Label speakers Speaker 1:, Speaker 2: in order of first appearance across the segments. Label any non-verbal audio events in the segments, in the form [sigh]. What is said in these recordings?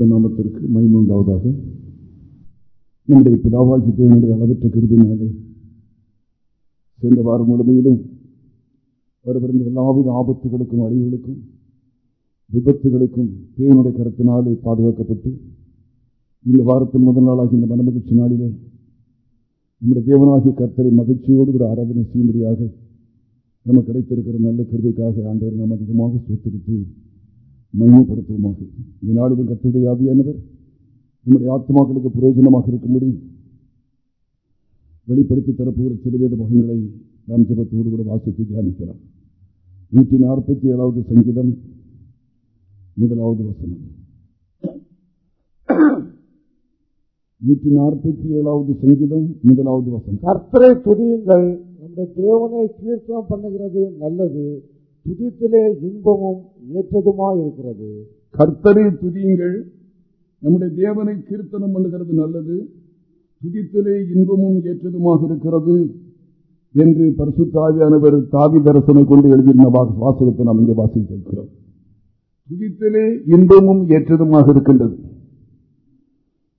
Speaker 1: பரிசுத்த நாமத்திற்கு மகிமை நம்முடைய பிதாவாகி தேவனுடைய அளவற்ற கருதினாலே சென்ற வாரம் முழுமையிலும் வருவிருந்த எல்லாவித ஆபத்துகளுக்கும் அழிவுகளுக்கும் விபத்துகளுக்கும் தேவனுடைய கருத்தினாலே பாதுகாக்கப்பட்டு இந்த வாரத்தின் முதல் நாளாகி இந்த மனமகிழ்ச்சி நாளிலே நம்முடைய தேவனாகிய கர்த்தரை மகிழ்ச்சியோடு கூட ஆராதனை செய்யும்படியாக நமக்கு கிடைத்திருக்கிற நல்ல கருவிக்காக ஆண்டவரை நாம் அதிகமாக சுத்தரித்து மகிமைப்படுத்துவோமாக. இந்த நாளிலும் கர்த்தருடைய ஆவியானவர் நம்முடைய ஆத்மாக்களுக்கு பிரயோஜனமாக இருக்கும்படி வெளிப்படுத்தி தரப்போகிற சிறுவேத முகங்களை நாம் ஜபத்தோடு கூட வாசித்து தியானிக்கலாம். நூற்றி நாற்பத்தி ஏழாவது சங்கீதம் முதலாவது வசனம். நூற்றி நாற்பத்தி ஏழாவது சங்கீதம் முதலாவது வசனம்.
Speaker 2: கர்த்தரை துதியுங்கள். நம்முடைய தேவனை கீர்த்தனம் பண்ணுகிறது. நல்லது. துதித்திலே இன்பமும் ஏற்றதுமா இருக்கிறது
Speaker 1: கர்த்தரை துதியுங்கள். நம்முடைய தேவனை கீர்த்தனம் பண்ணுகிறது நல்லது. துதித்திலே இன்பமும் ஏற்றதுமாக இருக்கிறது என்று பரிசுத்தாவியானவர் தாவி தரிசனை கொண்டு எழுதியிருந்த வா- வாசகத்தை நாம் இங்கே வாசித்திருக்கிறோம் துதித்திலே இன்பமும் ஏற்றதுமாக இருக்கின்றது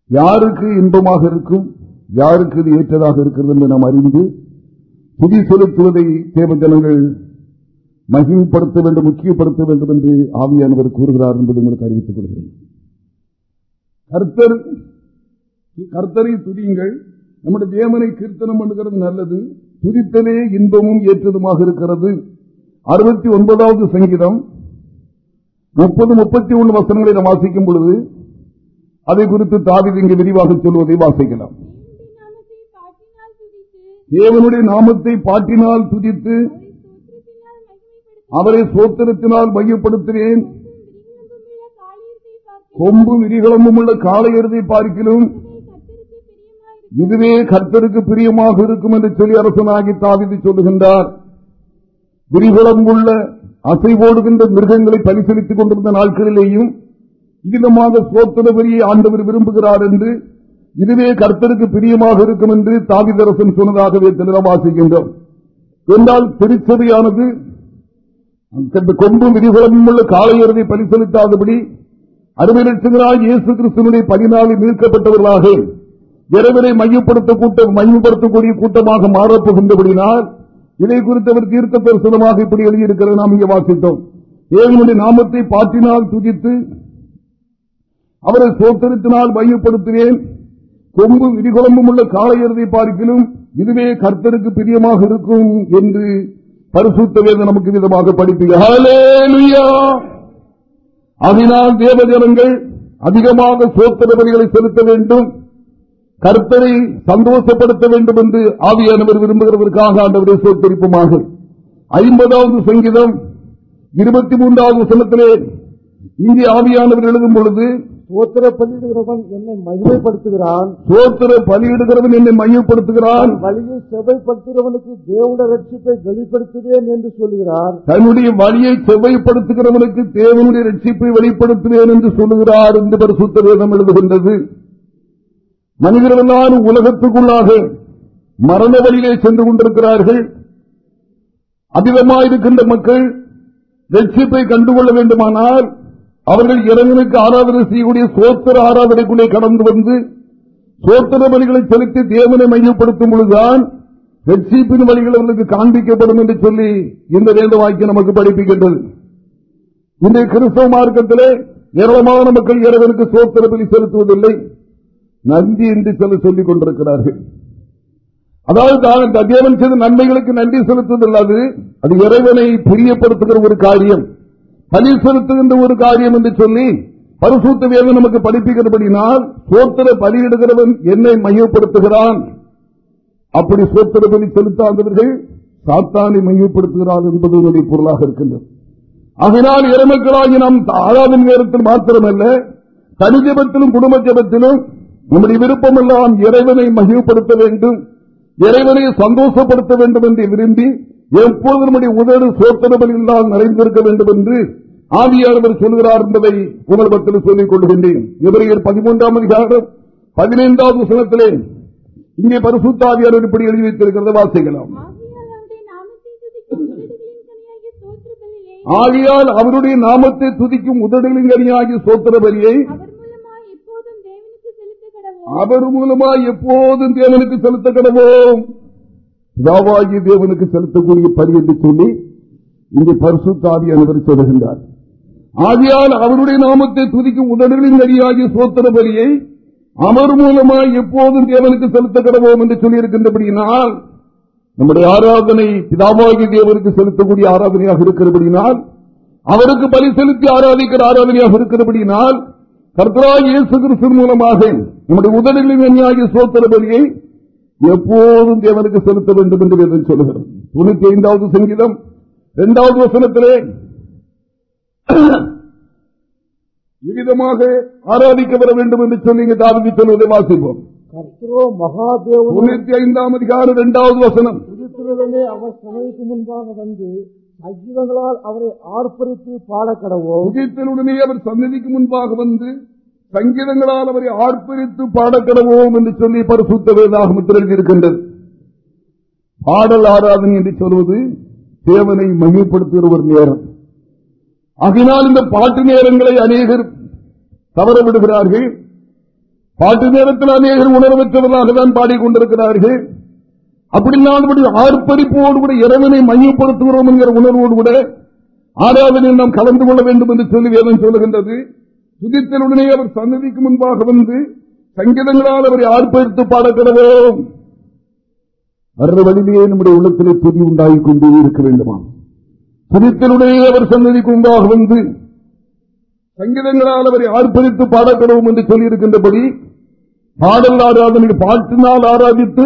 Speaker 1: யாருக்கு இன்பமாக இருக்கும்? யாருக்கு இது ஏற்றதாக இருக்கிறது என்று நாம் அறிந்து துதி செலுத்துவதை தேவ ஜனங்கள் மகிமைப்படுத்த வேண்டும் முக்கியப்படுத்த வேண்டும் என்று ஆவியானவர் கூறுகிறார் என்பது உங்களுக்கு அறிவித்துக் கொள்கிறேன். கர்த்தர் கர்த்தரை துதியுங்கள். நம்முடைய தேவனை கீர்த்தனம் பண்ணுகிறது நல்லது. துதித்தலே இன்பமும் ஏற்றதுமாக இருக்கிறது. அறுபத்தி ஒன்பதாவது சங்கீதம் முப்பது முப்பத்தி ஒன்று வசனங்களை நாம் வாசிக்கும் பொழுது அதை குறித்து தாவித இங்கு விரிவாக சொல்வதை வாசிக்கலாம்.
Speaker 3: தேவனுடைய நாமத்தை பாட்டினால் துதித்து
Speaker 1: தேவனுடைய நாமத்தை பாட்டினால் துதித்து
Speaker 3: அவரை சோத்திரத்தினால் மையப்படுத்துகிறேன்
Speaker 1: கொம்பு விரிகளமும் உள்ள காளையர்தை பார்க்கிலும் இதுவே கர்த்தருக்கு பிரியமாக இருக்கும் என்று சொல்லி அரசனாகி தாவிது சொல்லுகின்றார். விரிகுளம் உள்ள அசைவோடுகின்ற மிருகங்களை பரிசீலித்துக் கொண்டிருந்த நாட்களிலேயும் இவ்விதமாக சோத்திர வரியை ஆண்டவர் விரும்புகிறார் என்று இதுவே கர்த்தருக்கு பிரியமாக இருக்கும் என்று தாவிதரசன் சொன்னதாகவே தினம் வாசிக்கின்றோம். என்றால் திருச்சபையானது கொம்பும் விதிகளும் உள்ள காளையர்தை பரிசீலித்தாதபடி அறுபது லட்சங்களாக இயேசு கிறிஸ்துவனுடைய பதினாலில் மீட்கப்பட்டவர்களாக இறைவனை மையப்படுத்த கூட்டம் மையப்படுத்தக்கூடிய கூட்டமாக மாறப்போகின்றபடினால் இதை குறித்து அவர் தீர்க்க தரிசனமாக இப்படி எழுதியிருக்கிறது நாம் இங்கே வாசித்தோம். தேவனுடைய நாமத்தை பாட்டினால் துதித்து அவரை சோத்தரித்தினால் மையப்படுத்துவேன் கொம்பு விரிகுழம்பும் உள்ள காளையர்தை பார்க்கிலும் இதுவே கர்த்தருக்கு பிரியமாக இருக்கும் என்று பரிசுத்த நமக்கு விதமாக படிப்பீர்கள் அதனால் தேவஜனங்கள் அதிகமாக சோத்திர பலிகளை செலுத்த வேண்டும். கர்த்தரை சந்தோஷப்படுத்த வேண்டும் என்று ஆவியானவர் விரும்புகிறதற்காக ஆண்டவரை சோத்தரிப்புமாக. ஐம்பதாவது சங்கீதம் இருபத்தி மூன்றாவது சனத்திலே இங்கே ஆவியானவர் எழுதும் பொழுது
Speaker 2: சோத்திர பலியிடுகிறவன் என்னை மகிமைப்படுத்துகிறான்.
Speaker 1: சோத்திர பலியிடுகிறவன் என்னை மையப்படுத்துகிறான்
Speaker 2: வழியை செவைப்படுத்துகிறவனுக்கு தேவனுடைய ரட்சிப்பை வெளிப்படுத்துவேன் என்று சொல்கிறார்
Speaker 1: தன்னுடைய வழியை செவ்வைப்படுத்துகிறவனுக்கு தேவனுடைய ரட்சிப்பை வெளிப்படுத்துவேன் என்று சொல்லுகிறார் என்று பரிசுத்த வேதம் எழுதுகின்றது. மனிதர்களான உலகத்துக்குள்ளாக மரண வழியிலே சென்று கொண்டிருக்கிறார்கள். அதிகமாயிருக்கின்ற மக்கள் ரட்சிப்பை கண்டுகொள்ள வேண்டுமானால் அவர்கள் இறைவனுக்கு ஆராதனை செய்யக்கூடிய சோத்திர ஆராதனைக்குள்ளே கடந்து வந்து சோத்திர பலிகளை செலுத்தி தேவனை மையப்படுத்தும் பொழுதுதான் வெட்சிப்பின் வழிகள் அவர்களுக்கு காண்பிக்கப்படும் என்று சொல்லி இந்த வேத வாக்கியம் நமக்கு படிப்புகின்றது இன்றைய கிறிஸ்தவ மார்க்கத்திலே ஏராளமான மக்கள் இறைவனுக்கு சோத்திர பலி செலுத்துவதில்லை. நன்றி என்று சில சொல்லிக் கொண்டிருக்கிறார்கள். அதாவது தேவன் செய்த நன்மைகளுக்கு நன்றி செலுத்துவதில்லாது அது இறைவனை பிரியப்படுத்துகிற ஒரு காரியம். பலி செலுத்துகின்ற ஒரு காரியம் என்று சொல்லி பரிசுத்த வேதம் நமக்கு படிப்பிக்கிறபடினால் சோத்திர பலியிடுகிறவன் என்னை மையப்படுத்துகிறான். அப்படி சோத்திர பலி செலுத்தாதவர்கள் சாத்தானை மையப்படுத்துகிறார் என்பது உங்களுடைய பொருளாக இருக்கின்றது. அதனால் இறைமக்களாகி நாம் ஆராதனை நேரத்தில் மாத்திரமல்ல தனி ஜபத்திலும் குடும்ப ஜபத்திலும் நம்முடைய விருப்பமெல்லாம் இறைவனை மகிழ்ப்படுத்த வேண்டும் இறைவனை சந்தோஷப்படுத்த வேண்டும் என்று விரும்பி எப்போது நம்முடைய உதடு சோத்திரபலியெல்லாம் நிறைந்திருக்க வேண்டும் என்று ஆவியானவர் சொல்கிறார் என்பதை உங்களிடத்தில் சொல்லிக் கொள்கின்றேன். இவரையர் பதிமூன்றாம் அதிகாரம் பதினைந்தாவது வசனத்திலே இங்கே பரிசுத்தாவியானவர் இப்படி எழுதி வைத்திருக்கிறத வாசிக்கலாம்.
Speaker 3: ஆகையால் அவருடைய நாமத்தை துதிக்கும் உதடுகளின் கனியாகிய
Speaker 1: சோத்திர பலியை
Speaker 4: அவர் மூலமாய் எப்போதும் தேவனுக்கு செலுத்த கடவோம்
Speaker 1: மூலமா எப்போதும் தேவனுக்கு செலுத்த கடவோம் தேவனுக்கு செலுத்தக்கூடிய பலி என்று சொல்லி இங்கே பரிசுத்தாவி அனைவர் சொல்கின்றார் ஆகையால் அவருடைய நாமத்தை துதிக்கும் உதடுகளின் கனியாகிய சோத்திர பலியை அவர் மூலமாய் எப்போதும் தேவனுக்கு செலுத்த கடவோம் என்று சொல்லியிருக்கின்றபடியினால் நம்முடைய ஆராதனை பிதாமாகி தேவனுக்கு செலுத்தக்கூடிய ஆராதனையாக இருக்கிறபடினால் அவருக்கு பலி செலுத்தி ஆராதிக்கிற ஆராதனையாக இருக்கிறபடினால் கர்த்தராய் இயேசு கிறிஸ்து மூலமாக நம்முடைய உதடுகளின் எண்ணாகிய சோத்திர பலியை எப்போதும் தேவனுக்கு செலுத்த வேண்டும் என்று வேதம் தொண்ணூத்தி ஐந்தாவது சங்கீதம் இரண்டாவது வசனத்திலே [coughs] இவ்விதமாக ஆராதிக்கப்பட வேண்டும் என்று சொல்லி இங்கு தாவிதி சொல்வதை வாசிப்போம்
Speaker 2: கர்த்தரோ மகாதேவனும்
Speaker 1: தொண்ணூத்தி ஐந்தாம் அதிகாரம் இரண்டாவது வசனம்
Speaker 2: துதித்துடனே அவர் சபைக்கு முன்பாக வந்து சஜீவங்களால் அவரை ஆர்ப்பரித்து பாடக்கடவோம்
Speaker 1: புகைத்தலுடனே அவர் சன்னதிக்கு முன்பாக வந்து சங்கீதங்களால் அவரை ஆர்ப்பரித்து பாடக்கடவோம் என்று சொல்லி பரிசுத்த வேதாகமத்தில் பாடல் ஆராதனை என்று சொல்வது தேவனை மகிழ்ப்படுத்துகிற ஒரு நேரம் ஆகினால் இந்த பாட்டு நேரங்களை அநேகர் தவற விடுகிறார்கள் பாட்டு நேரத்தில் அநேகர் உணர்வற்றவர்களாக தான் பாடிக்கொண்டிருக்கிறார்கள். அப்படி நான் ஆர்ப்பரிப்போடு கூட இறைவனை மையப்படுத்துகிறோம் என்கிற உணர்வோடு கூட ஆராதனையில் நாம் கலந்து கொள்ள வேண்டும் என்று சொல்லி வேதம் சொல்லுகின்றது. சுஜித்தனுடனே அவர் சன்னதிக்கு முன்பாக வந்து சங்கீதங்களால் அவரை ஆர்ப்பரித்து பாடக்கிறோம் வர்ற வழியிலேயே நம்முடைய உள்ளத்திலே துதி உண்டாகிக் கொண்டே இருக்க வேண்டுமா? துதித்தலுடனே அவர் சந்ததிக்கு உண்டாக வந்து சங்கீதங்களால் அவரை ஆர்ப்பரித்து பாடப்படவும் என்று சொல்லியிருக்கின்றபடி பாடல் ஆராதனை பாட்டினால் ஆராதித்து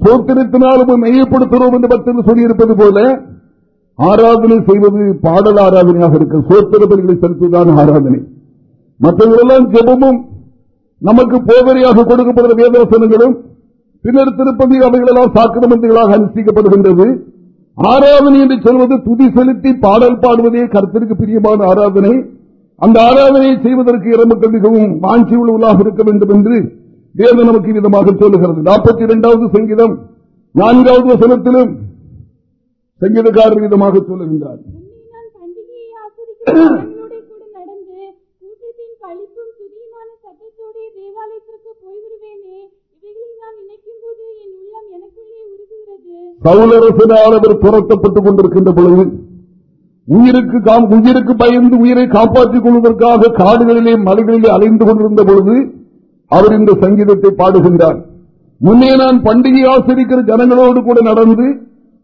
Speaker 1: சோத்திரத்தினாலும் மையப்படுத்துகிறோம் என்று பக்தர்கள் சொல்லியிருப்பது போல ஆராதனை செய்வது பாடல் ஆராதனையாக இருக்க சோத்திர பலிகளை செலுத்துவதான ஆராதனை. மற்றவர்களெல்லாம் ஜெபமும் நமக்கு போதனையாக கொடுக்கப்படுகிற வேதவசனங்களும் பின்னர் திருப்பதி அவைகளெல்லாம் சாக்கிரமந்திகளாக அனுஷ்டிக்கப்படுகின்றது. ஆராதனை என்று சொல்வது துதி செலுத்தி பாடல் பாடுவதே கருத்திற்கு பிரியமான ஆராதனை. அந்த ஆராதனையை செய்வதற்கு இறமக்கள் மிகவும் வாஞ்சி உள்ளவர்களாக இருக்க வேண்டும் என்று வேதம் நமக்கு விதமாக சொல்லுகிறது. நாற்பத்தி இரண்டாவது சங்கீதம் நான்காவது வசனத்திலும் சங்கீதக்காரர் விதமாக சொல்லுகின்றார்
Speaker 4: உன்னை நான் பண்டிகையை ஆசரிக்கிற ஜனங்களோடே கூட நடந்து கூட்டத்தின் களிப்பும் துதியுமான சத்தத்தோடே தேவாலயத்திற்கு போய்விடுவேனே இவைகளை நான் நினைக்கும் போது என் உள்ளம் எனக்குள்ளே உருகுகிறது
Speaker 1: அவர் துரத்தப்பட்டுக் கொண்டிருக்கின்ற பொழுது உயிருக்கு உயிருக்கு பயந்து உயிரை காப்பாற்றிக் கொள்வதற்காக காடுகளிலே மலைகளிலே அலைந்து கொண்டிருந்த பொழுது அவர் இந்த சங்கீதத்தை பாடுகின்றார். முன்னே நான் பண்டிகை ஆசிரிக்கிற ஜனங்களோடு கூட நடந்து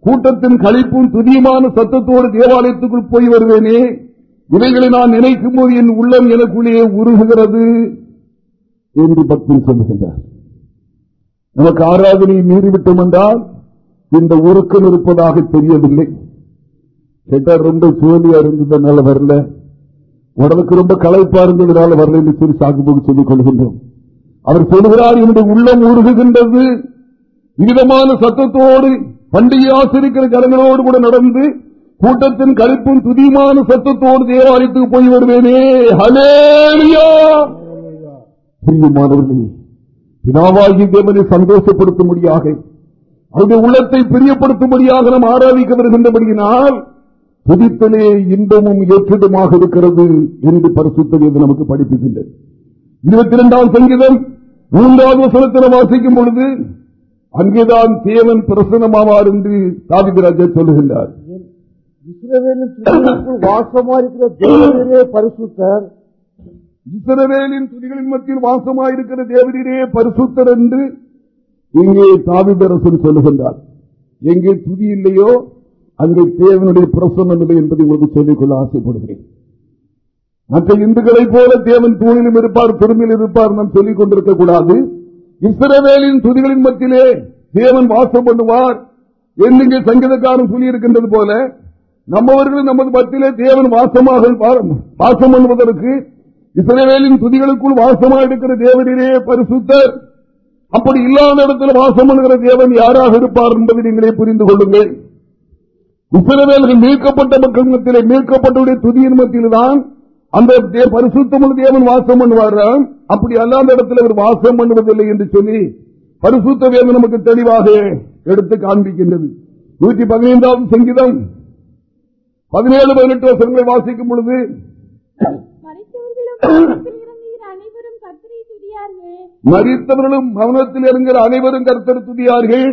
Speaker 1: கூட்டத்தின் கழிப்பும் துதியமான சத்தத்தோடு தேவாலயத்துக்குள் போய் வருவேனே இவைகளை நான் நினைக்கும் போது என் உள்ளம் எனக்குள்ளே உருகுகிறது என்று பக்தன் சொல்லுகின்றார். நமக்கு ஆராதனையை மீறிவிட்டோம் என்றால் இந்த உருக்கம் இருப்பதாக தெரியவில்லை. கேட்டா ரொம்ப சோழியா இருந்ததுனால வரல. உடலுக்கு ரொம்ப களைப்பா இருந்ததுனால வரல என்று சொல்லி சாக்குபோக்கு சொல்லிக் கொள்கின்றோம். அவர் சொல்கிறார் என்னுடைய உள்ளம் உருகுகின்றது. விதமான சத்தத்தோடு பண்டிகை ஆசிரிக்கிற ஜனங்களோடு கூட நடந்து கூட்டத்தின் கழிப்பும் துதியமான சத்தத்தோடு தேவாலயத்துக்கு போய் வருவேனே. ஹலேலியா பிரியமானவர்களே பினாவாகி தேவனை சந்தோஷப்படுத்தும்படியாக அவருடைய உள்ளத்தை பிரியப்படுத்தும்படியாக நாம் ஆராதிக்க வருகின்றபடியினால் துதித்தலே இன்பமும் ஏற்றதுமாக இருக்கிறது என்று பரிசுத்த வேதம் நமக்கு படிப்புகின்றது இருபத்தி இரண்டாம் சங்கீதம் மூன்றாவது வசனத்தில் வாசிக்கும் பொழுது அங்கேதான் தேவன் பிரசனமாவார் என்று தாவிதராஜா சொல்லுகின்றார்.
Speaker 2: வாசமாயிருக்கிற தேவனே பரிசுத்தர்.
Speaker 1: இஸ்ரவேலின் துதிகளின் மத்தியில் வாசமாயிருக்கிற தேவனே பரிசுத்தர் என்று எங்கே தாவிதரசன் சொல்லுகின்றார். எங்கே துதி இல்லையோ அங்கே தேவனுடைய பிரசன்னம் இல்லை என்பதை உங்களுக்கு சொல்லிக்கொள்ள ஆசைப்படுகிறேன். மற்ற இந்துக்களைப் போல தேவன் தூணிலும் இருப்பார் பெருமையில் இருப்பார் நாம் சொல்லிக் கொண்டிருக்க கூடாது. இஸ்ரவேலின் துதிகளின் மத்தியிலே தேவன் வாசம் பண்ணுவார். என்று சங்கீதக்காரன் சொல்லியிருக்கின்றது போல நம்மவர்களும் நமது மத்தியிலே தேவன் வாசமாக வாசம் பண்ணுவதற்கு இஸ்ரவேலின் துதிகளுக்குள் வாசமாக இருக்கிற தேவனிலே பரிசுத்தர். அப்படி இல்லாத இடத்தில் வாசம் பண்ணுகிற தேவன் யாராக இருப்பார் என்பதை நீங்களே புரிந்து கொள்ளுங்கள். இஸ்ரவேல்கள் மீட்கப்பட்ட மக்கள் மத்தியிலே மீட்கப்பட்டவருடைய துதியின் மத்தியில்தான் அந்த பரிசுத்தமுள்ள தேவன் வாசம் பண்ணுவார். அப்படி அல்லாத இடத்தில் அவர் வாசம் பண்ணுவதில்லை என்று சொல்லி பரிசுத்த வேதம் நமக்கு தெளிவாக எடுத்து காண்பிக்கின்றது. நூற்றி பதினைந்தாவது சங்கீதம். பதினேழு பதினெட்டு வருஷங்களை வாசிக்கும் பொழுது
Speaker 4: மறைத்தவர்களும் மரணத்தில் இறங்குகிற அனைவரும் கர்த்தரை துதியார்கள்
Speaker 1: மறித்தவர்களும் மௌனத்தில் இறங்குகிற அனைவரும் கர்த்தர் துதியார்கள்.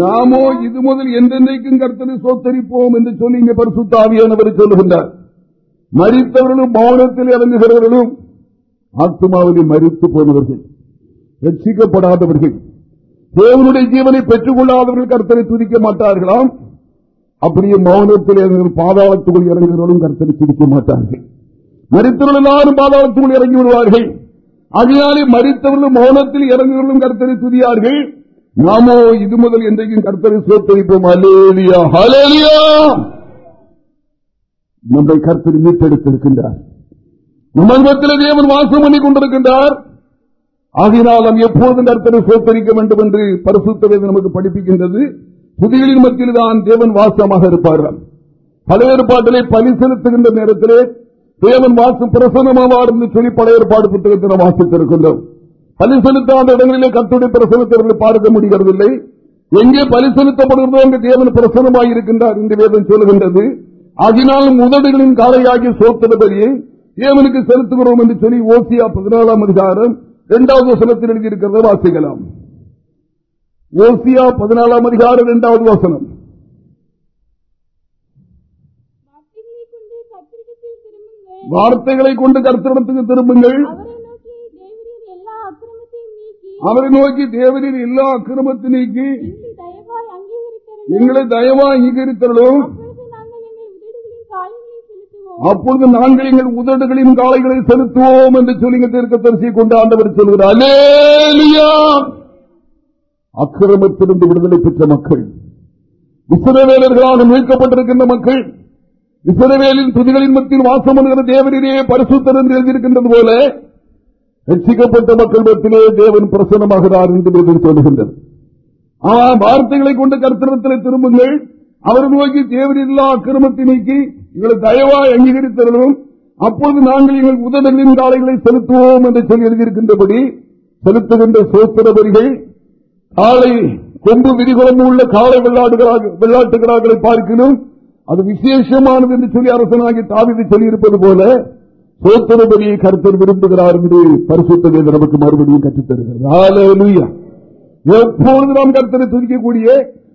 Speaker 4: நாமோ இது முதல் என்றென்றைக்கும் கர்த்தரை
Speaker 1: சோத்தரிப்போம் என்று சொல்லி இங்கே பரிசுத்தாவியானவர் சொல்லுகின்றார். மறித்தவர்களும் மௌனத்தில் இறங்குகிறவர்களும் ஆத்மாவிலே மறித்து போனவர்கள் ரட்சிக்கப்படாதவர்கள் தேவனுடைய ஜீவனை பெற்றுக் கொள்ளாதவர்கள் கர்த்தரை துதிக்க மாட்டார்களாம். அப்படியே மௌனத்தில் இறங்குகிற பாதாளத்துக்குள் இறங்குகிறவர்களும் கர்த்தரை துதிக்க மாட்டார்கள். மறித்தவர்கள் எல்லாரும் பாதாளத்துக்குள் இறங்கி விடுவார்கள். அதனாலே மறித்தவர்களும் மௌனத்தில் இறங்குவர்களும் கர்த்தரை துதியார்கள். நாமோ இது முதல் என்றைக்கும் கர்த்தரை சோத்தரிப்போம். அலேலியா ஹலேலியா நம்மை கர்த்தர் மீட்டெடுத்திருக்கின்றார். நம்மத்தில் தேவன் வாசம் பண்ணி கொண்டிருக்கின்றார். ஆகினால் நாம் எப்போதும் கர்த்தரை சோத்தரிக்க வேண்டும் என்று பரிசுத்தவை நமக்கு படிப்பிக்கின்றது. புதிகளின் மத்தியில் தான் தேவன் வாசமாக இருப்பார்கள் பழைய ஏற்பாட்டிலே பலி செலுத்துகின்ற நேரத்திலே தேவன் வாசு பிரசனமாவார் என்று சொல்லி பழைய ஏற்பாடு புத்தகத்தை நாம் வாசித்திருக்கின்றோம். பலி செலுத்தாத இடங்களிலே கத்துடைய பிரசனத்தை பார்க்க முடிகிறதில்லை. எங்கே பலி செலுத்தப்படுகிறதோ என்று தேவன் பிரசனமாக இருக்கின்றார் என்று வேதம் சொல்லுகின்றது. ஆகினாலும் உதடுகளின் காலையாகி சோத்திர பலியை தேவனுக்கு செலுத்துகிறோம் என்று சொல்லி ஓசியா பதினாலாம் அதிகாரம் இரண்டாவது வசனத்தில் எழுதியிருக்கிறத வாசிக்கலாம். ஓசியா பதினாலாம் அதிகாரம் இரண்டாவது வசனம்.
Speaker 4: வார்த்தைகளை கொண்டு
Speaker 1: கர்த்தரிடத்துக்கு திரும்புங்கள்.
Speaker 4: அவரை நோக்கி தேவரீர் எல்லா அக்கிரமத்தை
Speaker 1: அவரை நோக்கி தேவரின் எல்லா அக்கிரமத்தை
Speaker 4: நீக்கி. எங்களை
Speaker 1: தயவா அங்கீகரித்தலும்
Speaker 4: அப்பொழுது நாங்கள் எங்கள் உதடுகளின் காலைகளை
Speaker 1: செலுத்துவோம். என்று சொல்லி தீர்க்க தரிசி கொண்டு ஆண்டவர் சொல்கிறார் அக்கிரமத்திலிருந்து விடுதலை பெற்ற மக்கள். இஸ்ரவேலர்களாக மீட்கப்பட்டிருக்கின்ற மக்கள். இசரவேலின் துதிகளின் மத்தியில் வாசம் பண்ணுகிற தேவனிலே பரிசுத்தர் என்று எழுதியிருக்கின்றது போல ரட்சிக்கப்பட்ட மக்கள் மத்தியிலே தேவன் பிரசன்னமாகிறார் என்று சொல்லுகின்றது ஆனால் வார்த்தைகளை கொண்டு கர்த்தனத்தில் திரும்புங்கள். அவர் நோக்கி தேவரில்லா அக்கிரமத்தை நீக்கி எங்களை தயவாய் அங்கீகரித்தரலும் அப்பொழுது நாங்கள் எங்கள் உதவிகளின் காலைகளை செலுத்துவோம் என்று சொல்லி எழுதியிருக்கின்றபடி செலுத்துகின்ற சோத்திரபரிகள் காலை கொம்பு விரிகுளம்பு உள்ள காலை வெள்ளாட்டுகளாக பார்க்கணும் அது விசேஷமானது என்று சொல்லி அரசனாகி தாவிதை சொல்லியிருப்பது போல சோத்திரபதியை கருத்தர் விரும்புகிறார் என்று பரிசுத்த நமக்கு மறுபடியும் கற்றுத்தருகிறது. எப்பொழுது நாம் கருத்தரை துதிக்கக்கூடிய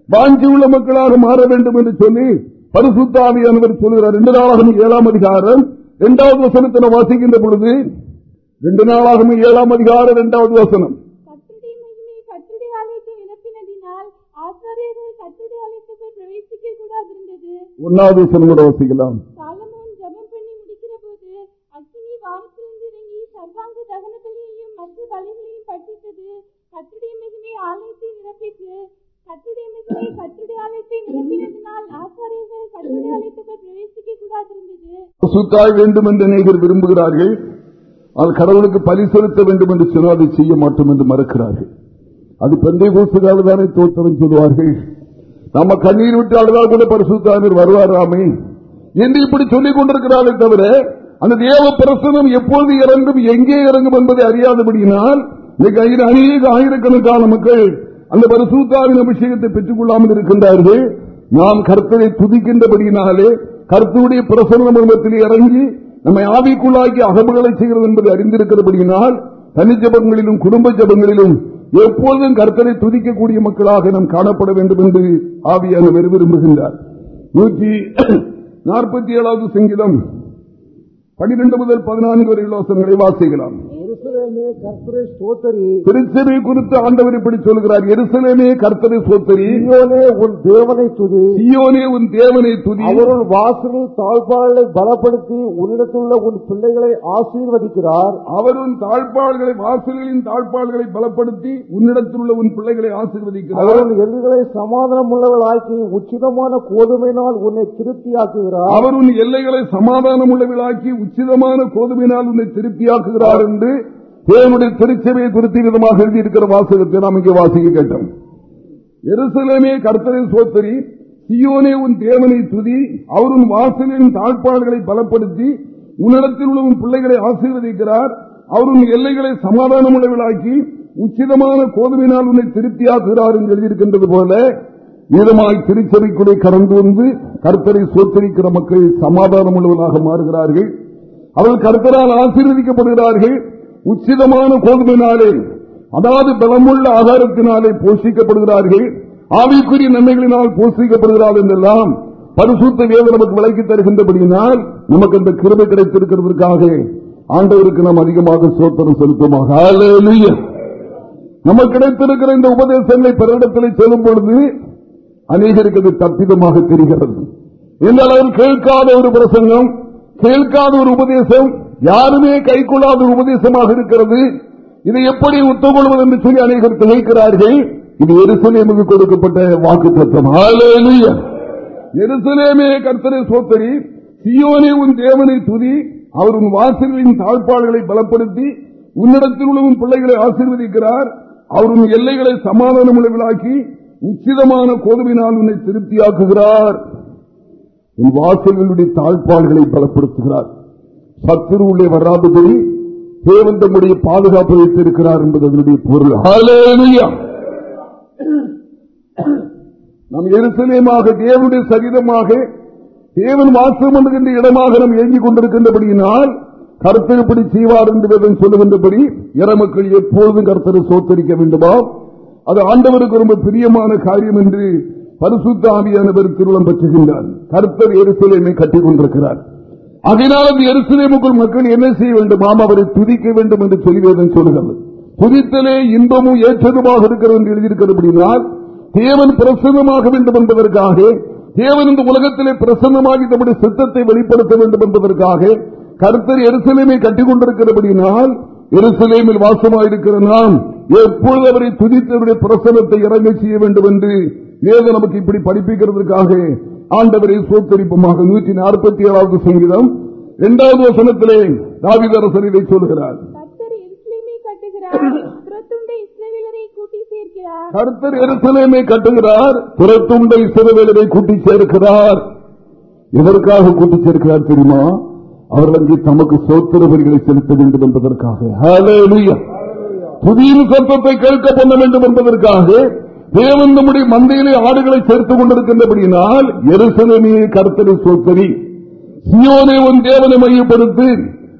Speaker 1: வாஞ்சியுள்ள மக்களாக மாற வேண்டும் என்று சொல்லி பரிசுத்தாவியானவர் சொல்கிறார் ரெண்டு நாளாகவும் ஏழாம் அதிகாரம் இரண்டாவது வசனத்தை வாசிக்கின்ற பொழுது ரெண்டு நாளாகவும் ஏழாம் அதிகாரம் இரண்டாவது வசனம்.
Speaker 4: ஆலயத்துக்குள் பிரவேசிக்க கூடாதிருந்தது.
Speaker 1: சுத்தாய் வேண்டும் என்று விரும்புகிறார்கள். அது கடவுளுக்கு பலி செலுத்த வேண்டும் என்று சொன்னால் அதை செய்ய மாட்டோம் என்று மறக்கிறார்கள். அது பெந்தை கூசுகால தானே தோற்றவன் சொல்வார்கள். நம்ம கண்ணீர் விட்டு அழுதால் கூட பரிசுத்தாமீர் வருவாராமே என்று இப்படி சொல்லிக் கொண்டிருக்கிறாரே தவிர அந்த தேவ பிரசனம் எப்போது இறங்கும் எங்கே இறங்கும் என்பதை அறியாதபடியினால் இன்னைக்கு அநேக ஆயிரக்கணக்கான மக்கள் அந்த பரிசுத்தாவின் அபிஷேகத்தை பெற்றுக் கொள்ளாமல் இருக்கின்றார்கள். நாம் கர்த்தரை துதிக்கின்றபடியினாலே கர்த்தருடைய பிரசன மர்மத்தில் இறங்கி நம்மை ஆவிக்குள்ளாக்கி அகமுகளை செய்கிறது என்பதை அறிந்திருக்கிறபடியினால் தனி ஜபங்களிலும் குடும்ப ஜபங்களிலும் எப்பொழுதும் கர்த்தரை துதிக்கக்கூடிய மக்களாக நாம் காணப்பட வேண்டும் என்று ஆவியானவர் விரும்புகின்றார். நூற்றி நாற்பத்தி ஏழாவது சங்கீதம் பனிரெண்டு முதல் பதினான்கு வரை இலவசங்களை வாசிக்கலாம்.
Speaker 2: எருசலேமே கர்த்தரை ஸ்தோத்தரி.
Speaker 1: திருச்சபை குறித்து ஆண்டவர் இப்படி சொல்கிறார். எருசலேமே கர்த்தரை சோத்தரி
Speaker 2: உன் தேவனை துதி.
Speaker 1: சியோனே உன் தேவனை துதி.
Speaker 2: அவருள் வாசலில் தாழ்பாளை பலப்படுத்தி உன்னிடத்துள்ள உன் பிள்ளைகளை ஆசீர்வதிக்கிறார்.
Speaker 1: அவர் உன் தாழ்பாள்களை வாசல்களின் தாழ்பாள்களை பலப்படுத்தி உன்னிடத்தில் உள்ள உன் பிள்ளைகளை ஆசீர்வதிக்கிறார்.
Speaker 2: அவருள் எல்லைகளை சமாதானம் உள்ளவர்களாக்கி உச்சிதமான கோதுமையினால் உன்னை திருப்தியாக்குகிறார்.
Speaker 1: அவர் உன் எல்லைகளை சமாதானம் உள்ளவர்களாக்கி உச்சிதமான கோதுமையினால் உன்னை திருப்தியாக்குகிறார் என்று தேவனுடைய திருச்சபையை திருத்தி விதமாக எழுதியிருக்கிற வாசகத்தை நாம் இங்கே வாசிக்க கேட்டோம். எருசலேமே கர்த்தரை சோத்தரி சியோனே உன் தேவனை துதி அவரும் வாசலின் தாழ்பாடுகளை பலப்படுத்தி உன்னிடத்தில் உள்ள உன் பிள்ளைகளை ஆசீர்வதிக்கிறார் அவரும் எல்லைகளை சமாதானம் உள்ளவர்களாக்கி உச்சிதமான கோதுமையினால் உன்னை திருப்தியாக்குகிறார் என்று எழுதியிருக்கின்றது போல இதமாய் திருச்சபைக்குள்ளே கடந்து வந்து கர்த்தரை சோத்தரிக்கிற மக்கள் சமாதானம் உள்ளவர்களாக மாறுகிறார்கள். அவர்கள் கர்த்தரால் ஆசீர்வதிக்கப்படுகிறார்கள். உச்சிதமான கோதுமையினாலே அதாவது பலமுள்ள ஆதாரத்தினாலே போஷிக்கப்படுகிறார்கள். ஆவிக்குரிய நன்மைகளினால் போஷிக்கப்படுகிறார்கள் என்றெல்லாம் பரிசுத்த வேதம் நமக்கு விலக்கி தருகின்றபடியினால் நமக்கு இந்த கிருமை கிடைத்திருக்கிறதற்காக ஆண்டவருக்கு நாம் அதிகமாக சோத்திரம் செலுத்துமாக நமக்கு கிடைத்திருக்கிற இந்த உபதேசங்களை பிறரிடத்தில் செல்லும் பொழுது அநேகருக்கு அது தப்பிதமாக தெரிகிறது. என்றால் அவர் கேட்காத ஒரு பிரசங்கம் கேட்காத ஒரு உபதேசம் யாருமே கை கொள்ளாத உபதேசமாக இருக்கிறது. இதை எப்படி ஒத்துக்கொள்வது என்று சொல்லி அநேகர் திகைக்கிறார்கள். இது எருசலேமுக்கு கொடுக்கப்பட்ட வாக்கு தத்துவம் எருசலேமே கர்த்தரை சோத்தரி சியோனே உன் தேவனை துதி அவர் உன் வாசல்களின் தாழ்பாடுகளை பலப்படுத்தி உன்னிடத்தில் உள்ள உன் பிள்ளைகளை ஆசீர்வதிக்கிறார். அவர் உன் எல்லைகளை சமாதானம் உள்ளவர்களாக்கி உச்சிதமான கோதுவினால் உன்னை திருப்தியாக்குகிறார். உன் வாசல்களுடைய தாழ்பாடுகளை பலப்படுத்துகிறார். சத்துரு உள்ளே வராதபடி தேவன் தம்முடைய பாதுகாப்பு வைத்திருக்கிறார் என்பது அதனுடைய பொருள். நாம் எருசலேமாக தேவனுடைய சரீரமாக தேவன் வாசம் பண்ணுகின்ற இடமாக நாம் இயங்கிக் கொண்டிருக்கின்றபடியினால் கர்த்தர் எப்படி செய்வார் என்று வேதம் சொல்லுகின்றபடி இறமக்கள் எப்பொழுதும் கர்த்தரை சோத்தரிக்க வேண்டுமா? அது ஆண்டவருக்கு ரொம்ப பிரியமான காரியம் என்று பரிசுத்த ஆவியானவர் திருளம் பெற்றுகின்றார். கர்த்தர் எருசலேமை கட்டிக் கொண்டிருக்கிறார். அதனால் அந்த எருசலேமுக்குள் மக்கள் என்ன செய்ய வேண்டுமாம் அவரை துதிக்க வேண்டும் என்று சொல்லுவேன் வேதம் சொல்லுகிறது துதித்தலே இன்பமும் ஏற்றதுமாக இருக்கிறது என்று எழுதியிருக்கிறபடினால் தேவன் பிரசன்னமாக வேண்டும் என்பதற்காக தேவன் இந்த உலகத்திலே பிரசன்னமாகி தம்முடைய சித்தத்தை வெளிப்படுத்த வேண்டும் என்பதற்காக கருத்தர் எருசலேமை கட்டிக் கொண்டிருக்கிறபடினால் எருசலேமில் வாசமாயிருக்கிற நாம் எப்பொழுது அவரை துதித்தவருடைய பிரசனத்தை இறங்க செய்ய வேண்டும் என்று வேதம் நமக்கு இப்படி படிப்பிக்கிறதுக்காக ஆண்டவரை சோத்தரிப்புமாக நூற்றி நாற்பத்தி ஏழாவது சங்கீதம். இரண்டாவது வசனத்திலே தாவிதரசர் இதை சொல்கிறார்.
Speaker 4: கர்த்தர் எருசலேமை கட்டுகிறார். புறத்துண்ட இஸ்ரவேலரை கூட்டி சேர்க்கிறார்.
Speaker 1: எதற்காக கூட்டி சேர்க்கிறார் தெரியுமா? அவர்கள் அங்கே தமக்கு சோத்திரவர்களை செலுத்த வேண்டும் என்பதற்காக. புதிய சத்தத்தை கேட்க பண்ண வேண்டும் என்பதற்காக தேவன் நம்முடைய மந்தையிலே ஆடுகளை சேர்த்துக் கொண்டிருக்கின்றபடியினால் எருசலமியை கர்த்தரை சோத்தரி. சியோனே உன் தேவனை மையப்படுத்தி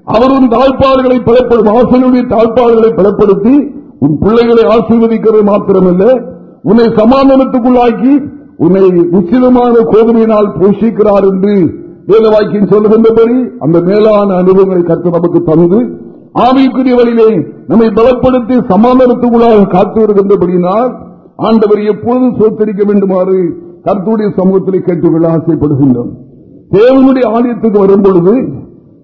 Speaker 1: அவர் உன் தாழ்பாடுகளை பலப்படும் ஆசனுடைய தாழ்பாடுகளை பலப்படுத்தி உன் பிள்ளைகளை ஆசீர்வதிக்கிறது மாத்திரமல்ல உன்னை சமாதானத்துக்குள்ளாக்கி உன்னை உச்சிதமான கோதுமையினால் போஷிக்கிறார் என்று வேத சொல்லுகின்றபடி அந்த மேலான அனுபவங்களை கற்று நமக்கு தந்து ஆவிக்குரிய வழியிலே நம்மை பலப்படுத்தி சமாதானத்துக்குள்ளாக காத்து வருகின்றபடியினால் ஆண்டவர் எப்பொழுதும் சோத்தரிக்க வேண்டுமாறு கருத்துடைய சமூகத்திலே கேட்டுக்கொள்ள ஆசைப்படுகின்றோம். தேவனுடைய ஆலயத்துக்கு வரும் பொழுது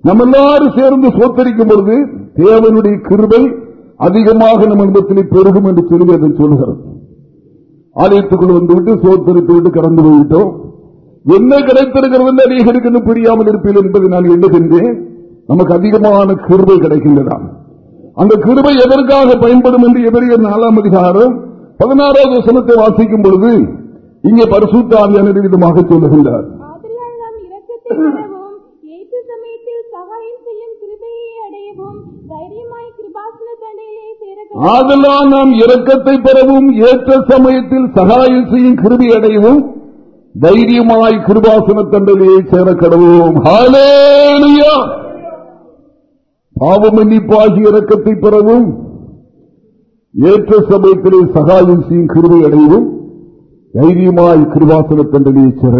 Speaker 1: நம்ம எல்லாரும் சேர்ந்து சோத்தரிக்கும் பொழுது தேவனுடைய கிருபை அதிகமாக நம்ம இன்பத்திலே பெருகும் என்று சொல்லி அதை சொல்லுகிறது. ஆலயத்துக்குள் வந்துவிட்டு சோத்தரித்து விட்டு கடந்து போய்விட்டோம். என்ன கிடைத்திருக்கிறது என்று அதிகரிக்கிறது புரியாமல் இருப்பீர்கள் என்பதை நான் எண்ணுகின்றேன் நமக்கு அதிகமான கிருபை கிடைக்கின்றதாம். அந்த கிருபை எதற்காக பயன்படும் என்று எதிரியர் நாலாம் அதிகாரம் பதினாறாவது வசனத்தை வாசிக்கும் பொழுது இங்கே பரிசுத்தாவியான விதமாக சொல்லுகின்றார்.
Speaker 4: ஆதலால் நாம் இரக்கத்தை பெறவும் ஏற்ற சமயத்தில் சகாயம் செய்யும்
Speaker 1: கிருபி அடையவும் தைரியமாய் கிருபாசன தண்டலையை சேர கடவோம் ஹalleluya. பாவ மன்னிப்பாகி இரக்கத்தை பெறவும் ஏற்ற சமயத்திலே சகாயம் செய்யும் கிருபை அடையவும் தைரியமாய் கிருவாசன தண்டலையை சேர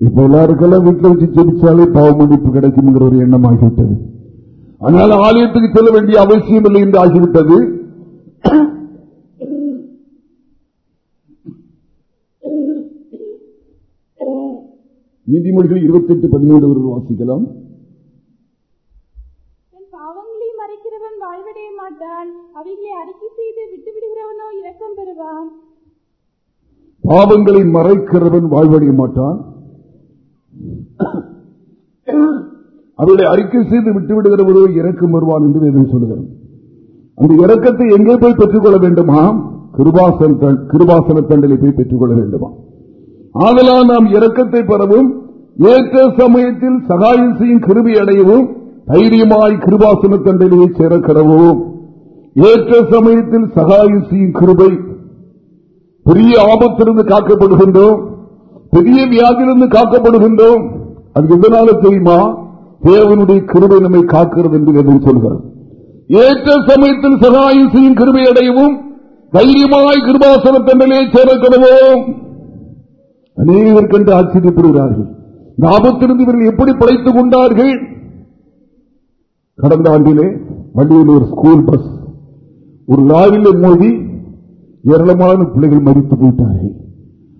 Speaker 1: இப்ப எல்லாருக்கெல்லாம் வீட்டில் வச்சு ஜெபிச்சாலே பாவ மன்னிப்பு கிடைக்கும்ங்கிற ஒரு எண்ணம் ஆகிவிட்டது அதனால ஆலயத்துக்கு செல்ல வேண்டிய அவசியம் இல்லை என்று ஆகிவிட்டது. நீதிமொழிகள் இருபத்தி எட்டு பதினேழு வாசிக்கலாம்
Speaker 4: தன் பாவங்களை மறைக்கிறவன் மாட்டான் அவைகளை அறிக்கை செய்து விட்டு விடுகிறவனோ இரக்கம் பெறுவான்.
Speaker 1: பாவங்களை மறைக்கிறவன் வாழ்வடைய மாட்டான் அவர்களை அறிக்கை செய்து விட்டுவிடுகிறவரோ இறக்கம் வருவான் என்று வேதம் சொல்லுகிறது. அந்த இறக்கத்தை எங்கே போய் பெற்றுக்கொள்ள வேண்டுமா? கிருபாசன கிருபாசன தண்டலை போய் பெற்றுக்கொள்ள வேண்டுமா? ஆதலால் நாம் இறக்கத்தை பெறவும் ஏற்ற சமயத்தில் சகாயம் செய்யும் கிருபி அடையவும் தைரியமாய் கிருபாசன தண்டனையை சேர கடவும் ஏற்ற சமயத்தில் சகாயம் செய்யும் கிருபை. பெரிய ஆபத்திலிருந்து காக்கப்படுகின்றோம். பெரிய வியாதியிலிருந்து காக்கப்படுகின்றோம். அது எதனால தெரியுமா? தேவனுடைய கிருபை நம்மை காக்கிறது என்று வேதம் சொல்கிறது. ஏற்ற சமயத்தில் சகாயம் செய்யும் கிருபை அடையவும் தைரியமாய் கிருபாசன சேர சேரக்கடவோம். அநேகர் கண்டு ஆச்சரியப்படுகிறார்கள். இந்த ஆபத்திலிருந்து இவர்கள் எப்படி படைத்துக் கொண்டார்கள்? கடந்த ஆண்டிலே வண்டியில் ஒரு ஸ்கூல் பஸ் ஒரு லாரியில மோதி ஏராளமான பிள்ளைகள் மறித்து போயிட்டார்கள்.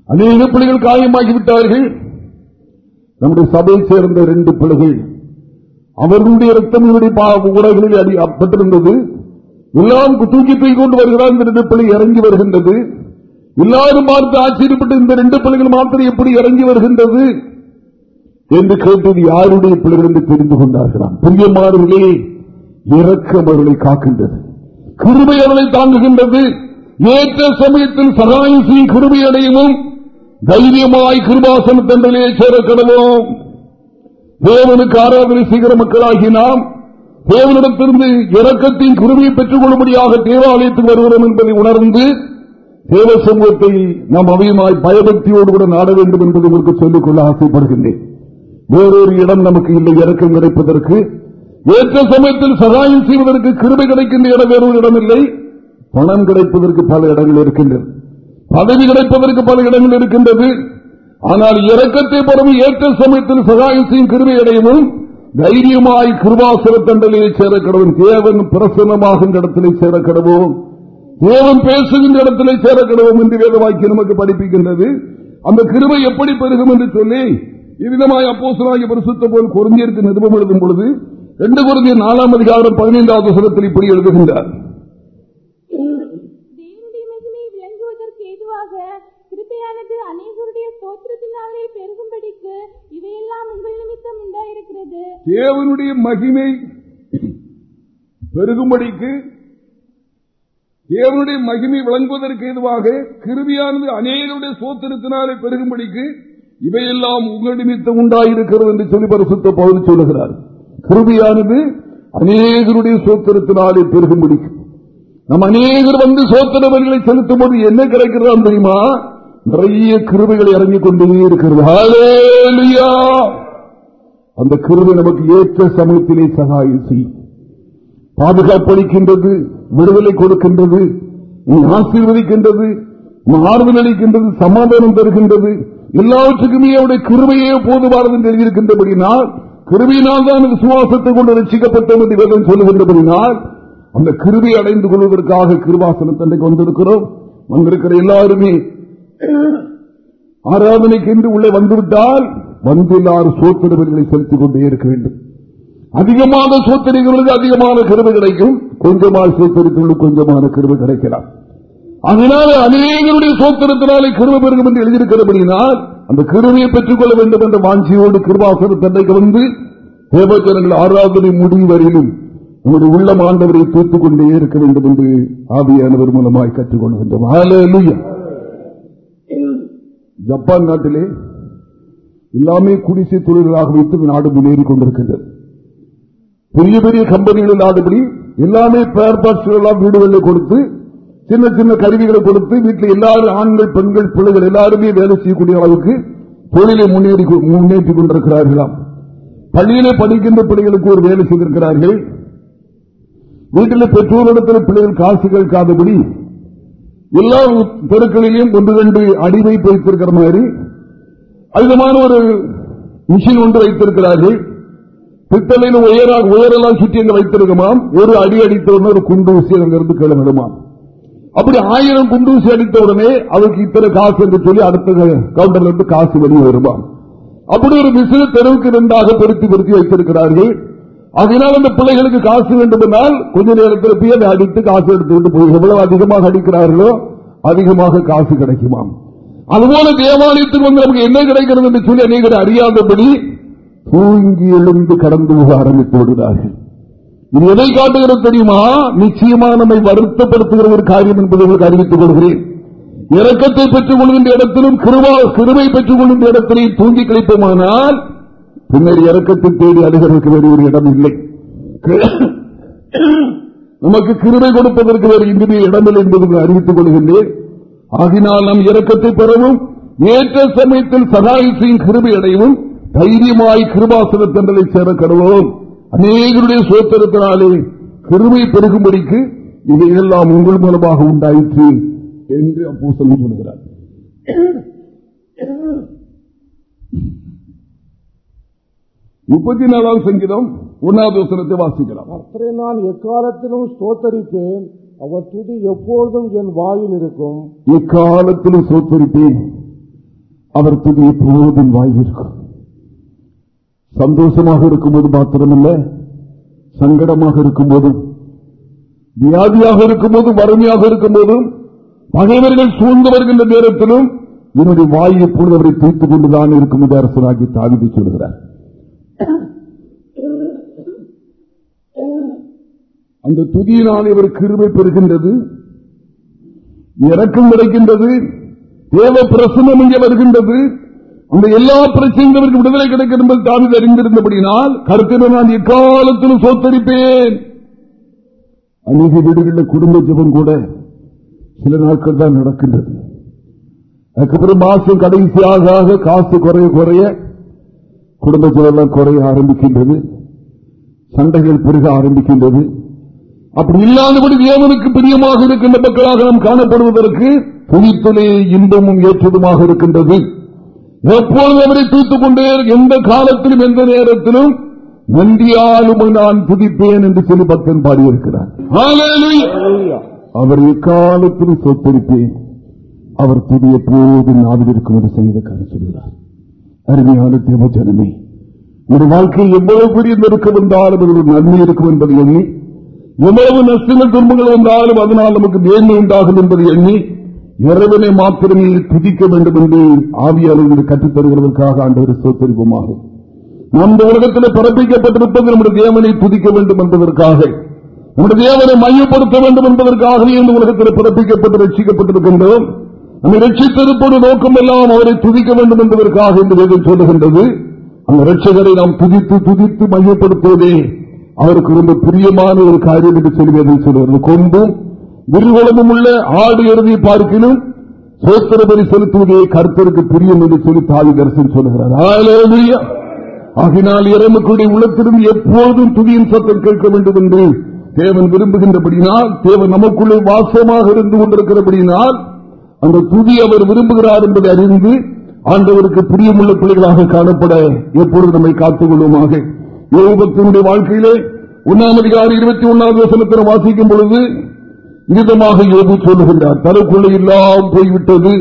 Speaker 1: அநேக பிள்ளைகள் காயமாகிவிட்டார்கள். நம்முடைய சபையை சேர்ந்த ரெண்டு பிள்ளைகள் அவர்களுடைய ரத்தம் பா- உடைகளில் அடிப்பட்டிருந்தது எல்லாம் தூக்கி தூக்கி கொண்டு வருகிறார் இந்த ரெண்டு பிள்ளை இறங்கி வருகின்றது. எல்லாரும் பார்த்து ஆச்சரியப்பட்டு இந்த ரெண்டு பிள்ளைகள் மாத்திரம் எப்படி இறங்கி வருகின்றது? என்று கேட்டது யாருடைய பிள்ளைகள் என்று தெரிந்து கொண்டார்களாம்? பிரியமானவர்களே இறக்கம் அவர்களை காக்கின்றது. கிருமை அவர்களை தாங்குகின்றது. ஏற்ற சமயத்தில் சகாயம் கிருமை அடையவும் தைரியமாய் கிருபாசன தண்டலே சேர கடவோம் தேவனுக்கு ஆராதனை செய்கிற மக்களாகி நாம் தேவனிடத்திலிருந்து இறக்கத்தின் குருமையை பெற்றுக் கொள்ளும்படியாக தேவாலயத்துக்கு வருகிறோம் என்பதை உணர்ந்து தேவ சமூகத்தை நாம் அவையுமாய் பயபக்தியோடு கூட நாட வேண்டும் என்பதை உங்களுக்கு சொல்லிக் கொள்ள ஆசைப்படுகின்றேன். வேறொரு இடம் நமக்கு இல்லை இறக்கம் கிடைப்பதற்கு. ஏற்ற சமயத்தில் சகாயம் செய்வதற்கு கிருமை கிடைக்கின்ற இடம் வேறொரு இடம் இல்லை. பணம் கிடைப்பதற்கு பல இடங்கள் இருக்கின்றது பதவி கிடைப்பதற்கு பல இடங்கள் இருக்கின்றது. ஆனால் இறக்கத்தை பெறும் ஏற்ற சமயத்தில் சகாயம் செய்யும் கிருமை அடையவும் தைரியமாய் கிருபாசுர தண்டலையை சேர கடவும் தேவன் பிரசன்னமாகின்ற இடத்திலே சேர தேவன் பேசுகின்ற இடத்திலே சேரக்கடவும் என்று வேதவாக்கி நமக்கு படிப்பிக்கின்றது. அந்த கிருமை எப்படி பெருகும் என்று சொல்லி இவ்விதமாய் அப்போசனாகிய பரிசுத்த போல் குருந்தியருக்கு நிருபம் எழுதும் பொழுது ரெண்டு குருந்திய நாலாம் அதிகாரம் பதினைந்தாவது வசனத்தில் இப்படி எழுதுகின்றார்.
Speaker 4: தேவனுடைய மகிமை பெருகும்படிக்கு
Speaker 1: தேவனுடைய மகிமை விளங்குவதற்கு ஏதுவாக கிருபியானது அநேகருடைய சோத்திரத்தினாலே பெருகும்படிக்கு இவையெல்லாம் உங்கள் நிமித்தம் உண்டாயிருக்கிறது என்று சொல்லி பரிசுத்த பவுல் சொல்லுகிறார். கிருபியானது அநேகருடைய சோத்திரத்தினாலே பெருகும்படிக்கு நம் அநேகர் வந்து சோத்திர வரிகளை செலுத்தும் போது என்ன கிடைக்கிறதா தெரியுமா? நிறைய கிருபைகள் இறங்கிக் கொண்டே இருக்கிறது. அந்த கிருபை நமக்கு ஏற்ற சமயத்திலே சகாயம் செய்யும். பாதுகாப்பளிக்கின்றது விடுதலை கொடுக்கின்றது உன்னை ஆசீர்வதிக்கின்றது உன்னை ஆறுதல் அளிக்கின்றது சமாதானம் தருகின்றது எல்லாவற்றுக்குமே அவருடைய கிருமையே போதுமானது என்று எழுதியிருக்கின்றபடினால் கிருபியினால் தான் விசுவாசத்தை கொண்டு ரசிக்கப்பட்டோம் என்று வேதம் சொல்லுகின்றபடினால் அந்த கிருவி அடைந்து கொள்வதற்காக கிருபாசனத்தன்றைக்கு வந்திருக்கிறோம். வந்திருக்கிற எல்லாருமே ஆராதனைக்கு என்று உள்ளே வந்துவிட்டால் வந்து எல்லாரும் சோத்திரவர்களை செலுத்திக் கொண்டே இருக்க வேண்டும். அதிகமாக சோத்திரிகளுக்கு அதிகமான கிருபை கிடைக்கும். கொஞ்சமாக சோத்திரிகளுக்கு கொஞ்சமான கிருபை கிடைக்கலாம். அதனால அநேகருடைய சோத்திரத்தினாலே கிருபை பெருகும் என்று எழுதியிருக்கிறபடினால் அந்த கிருமையை பெற்றுக் கொள்ள வேண்டும் என்ற வாஞ்சியோடு கிருபாசன தந்தைக்கு வந்து தேவஜனங்கள் ஆராதனை முடிவு வரையிலும் உங்களுடைய உள்ளம் ஆண்டவரை தூத்துக் கொண்டே இருக்க வேண்டும் என்று ஆவியானவர் மூலமாய் கற்றுக்கொள்கின்றோம். ஜப்பான் நாட்டிலே எல்லாமே குடிசை தொழிலாக வைத்து நாடு முன்னேறி கொண்டிருக்கின்றது. பெரிய பெரிய கம்பெனிகள் இல்லாதபடி எல்லாமே பேர் பார்ட்ஸ் எல்லாம் வீடுகளில் கொடுத்து சின்ன சின்ன கருவிகளை கொடுத்து வீட்டில் எல்லாரும் ஆண்கள் பெண்கள் பிள்ளைகள் எல்லாருமே வேலை செய்யக்கூடிய அளவுக்கு தொழிலை முன்னேறி முன்னேற்றி கொண்டிருக்கிறார்களாம். பள்ளியிலே படிக்கின்ற பிள்ளைகளுக்கு ஒரு வேலை செய்திருக்கிறார்கள். வீட்டில் பெற்றோரிடத்தில் பிள்ளைகள் காசு கேட்காதபடி எல்லா தெருக்களிலும் ஒன்று ரெண்டு அடி வைத்து வைத்திருக்கிற மாதிரி அதிகமான ஒரு மிஷின் ஒன்று வைத்திருக்கிறார்கள். பித்தளையில் உயரலாம் சுற்றி அங்கே வைத்திருக்குமாம். ஒரு அடி அடித்த ஒரு ஒரு குண்டூசி அங்கிருந்து கிளம்பிடுமாம் அப்படி ஆயிரம் குண்டூசி அடித்த உடனே அவருக்கு இத்தனை காசு என்று சொல்லி அடுத்த கவுண்டர்ல இருந்து காசு வெளியே வருமாம். அப்படி ஒரு மிசிறு தெருவுக்கு ரெண்டாக பெருத்தி பெருத்தி வைத்திருக்கிறார்கள். அதனால் அந்த பிள்ளைகளுக்கு காசு வேண்டும் என்றால் கொஞ்ச நேரத்தில் போய் அதை அடித்து காசு எடுத்துக்கிட்டு போய் எவ்வளவு அதிகமாக அடிக்கிறார்களோ அதிகமாக காசு கிடைக்குமாம். அதுபோல தேவாலயத்துக்கு வந்து நமக்கு என்ன கிடைக்கிறது என்று சொல்லி அநேகர் அறியாதபடி தூங்கி எழுந்து கடந்து போக ஆரம்பித்து விடுகிறார்கள். இது எதை காட்டுகிறது தெரியுமா? நிச்சயமா நம்மை வருத்தப்படுத்துகிற ஒரு காரியம் என்பதை உங்களுக்கு அறிவித்துக் கொள்கிறேன். இறக்கத்தை பெற்றுக் கொள்கின்ற இடத்திலும் கிருபா கிருமை பெற்றுக் கொள்கின்ற இடத்திலையும் தூங்கி கிடைப்போமானால் பின்னர் இறக்கத்தை தேடி அணுகிறதுக்கு வேறு ஒரு இடம் இல்லை. நமக்கு கிருமை கொடுப்பதற்கு வேறு இன்றுமே இடமில்லை என்பதை அறிவித்துக் கொள்கின்றேன். ஆகினால் நம் இறக்கத்தை பெறவும் ஏற்ற சமயத்தில் சகாயத்தையும் கிருபை அடையவும் தைரியமாய் கிருபாசனத்தண்டலை சேர கருவோம் அநேகருடைய சோத்திரத்தினாலே கிருமை பெருகும்படிக்கு இவையெல்லாம் உங்கள் மூலமாக உண்டாயிற்று என்று அப்போ சொல்லி சொல்கிறார் முப்பத்தி நாலாம் சங்கீதம் ஒன்னாவது வசனத்தை வாசிக்கலாம்.
Speaker 2: கர்த்தரை நான் எக்காலத்திலும் ஸ்தோத்தரிப்பேன் அவர் துதி எப்பொழுதும் என் வாயில் இருக்கும்.
Speaker 1: எக்காலத்திலும் சோத்தரிப்பேன் அவர் துதி எப்போதும் வாயிருக்கும் சந்தோஷமாக இருக்கும்போது மாத்திரமல்ல சங்கடமாக இருக்கும்போதும் வியாதியாக இருக்கும்போதும் வறுமையாக இருக்கும்போதும் பகைவர்கள் சூழ்ந்து வருகின்ற நேரத்திலும் என்னுடைய வாய் எப்பொழுது அவரை தீர்த்துக் கொண்டுதான் இருக்கும் என்று அரசராகி தாவிதி சொல்கிறார். அந்த துதியினால் இவர் கிருபை பெறுகின்றது இறக்கம் கிடைக்கின்றது தேவ பிரசனம் இங்கே வருகின்றது அந்த எல்லா பிரச்சனைகளுக்கு விடுதலை கிடைக்கும் என்பது தாவித அறிந்திருந்தபடினால் கருத்தின நான் எக்காலத்திலும் சோத்தரிப்பேன். அநேக வீடுகளில் குடும்ப ஜபம் கூட சில நாட்கள் தான் நடக்கின்றது. அதுக்கப்புறம் மாசம் கடைசியாக காசு குறைய குறைய குடும்ப ஜபம் குறைய ஆரம்பிக்கின்றது. சண்டைகள் பெருக ஆரம்பிக்கின்றது. அப்படி இல்லாதபடி தேவனுக்கு பிரியமாக இருக்கின்ற மக்களாக நாம் காணப்படுவதற்கு துணித்துளே இன்பமும் ஏற்றதுமாக இருக்கின்றது. எப்பொழுது அவரை தூத்துக் கொண்டே எந்த காலத்திலும் எந்த நேரத்திலும்? நன்றியாலும் நான் துதிப்பேன் என்று சொல்லி பக்தன் பாடியிருக்கிறார். அவர் எக்காலத்திலும் சொத்திருப்பேன் அவர் துதி எப்போதும் நாவில் இருக்கும் என்று செய்த சொல்கிறார். அருமையான தேவ ஜனமே ஒரு வாழ்க்கை எவ்வளவு பெரிய நெருக்கம் வந்தாலும் அதில் ஒரு நன்மை இருக்கும் என்பதை எண்ணி எவ்வளவு நஷ்டங்கள் துன்பங்கள் வந்தாலும் அதனால் நமக்கு மேன்மை உண்டாகும் என்பதை எண்ணி இறைவனை மாத்திரமே துதிக்க வேண்டும் என்று ஆவியாளர்கள் கற்றுத்தருகிறதற்காக ஆண்டவர் சோத்தரிப்போமாகும் நம் இந்த உலகத்தில் பிறப்பிக்கப்பட்டிருப்பது நம்முடைய தேவனை துதிக்க வேண்டும் என்பதற்காக நம்முடைய தேவனை மையப்படுத்த வேண்டும் என்பதற்காகவே இந்த உலகத்தில் பிறப்பிக்கப்பட்டு ரட்சிக்கப்பட்டிருக்கின்றோம். நம்மை ரட்சித்திருப்பது நோக்கம் எல்லாம் அவரை துதிக்க வேண்டும் என்பதற்காக என்று வேதம் சொல்லுகின்றது. அந்த ரட்சகரை நாம் துதித்து துதித்து மையப்படுத்துவதே அவருக்கு ரொம்ப பிரியமான ஒரு காரியம் என்று சொல்லி வேதம் சொல்லுகிறது. கொம்பும் விரிகுளமும் உள்ள ஆடு இறுதியை பார்க்கிலும் சோத்திரபதி செலுத்துவதே கர்த்தருக்கு பிரியம் என்று சொல்லி தாவி தரிசனம் சொல்லுகிறார். ஆகினால் இறைமக்களுடைய உள்ளத்திலும் எப்போதும் துதியின் சத்தம் கேட்க வேண்டும் என்று தேவன் விரும்புகின்றபடினால் தேவன் நமக்குள்ளே வாசமாக இருந்து கொண்டிருக்கிறபடினால் அந்த துதி அவர் விரும்புகிறார் என்பதை அறிந்து ஆண்டவருக்கு பிரியமுள்ள பிள்ளைகளாக காணப்பட எப்பொழுது நம்மை காத்துக் கொள்வோமாக யோகத்தினுடைய வாழ்க்கையிலே ஒன்னாம் அதிகாரி இருபத்தி ஒன்னாவது வசனத்தில் வாசிக்கும் பொழுது விதமாக யோகு சொல்லுகின்றார். தனக்குள்ள எல்லாம் போய்விட்டது.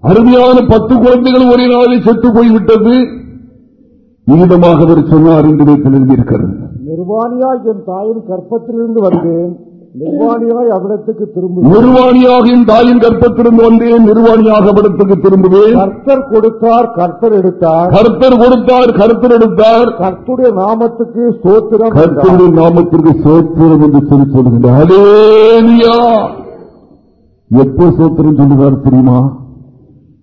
Speaker 1: அருமையான பத்து குழந்தைகள் ஒரே நாளில் செத்து போய்விட்டது. விதமாக அவர் சொன்னார் என்று எழுதியிருக்கிறது
Speaker 2: நிர்வாணியாய் என் தாயின் கற்பத்திலிருந்து வந்தேன். நிர்வாணியாய் அவிடத்துக்கு திரும்புவேன்.
Speaker 1: நிர்வாணியாக என் தாயின் கர்ப்பத்திலிருந்து வந்தேன் நிர்வாணியாக அவடத்துக்கு திரும்புவேன்.
Speaker 2: கர்த்தர் கொடுத்தார் கர்த்தர் எடுத்தார்.
Speaker 1: கர்த்தர் கொடுத்தார் கர்த்தர் எடுத்தார்.
Speaker 2: கர்த்துடைய நாமத்துக்கு சோத்திரம்.
Speaker 1: கர்த்தருடைய நாமத்திற்கு சோத்திரம் என்று சொல்லி ஹalleluya. எப்போ சோத்திரம் சொல்லுகிறார் தெரியுமா?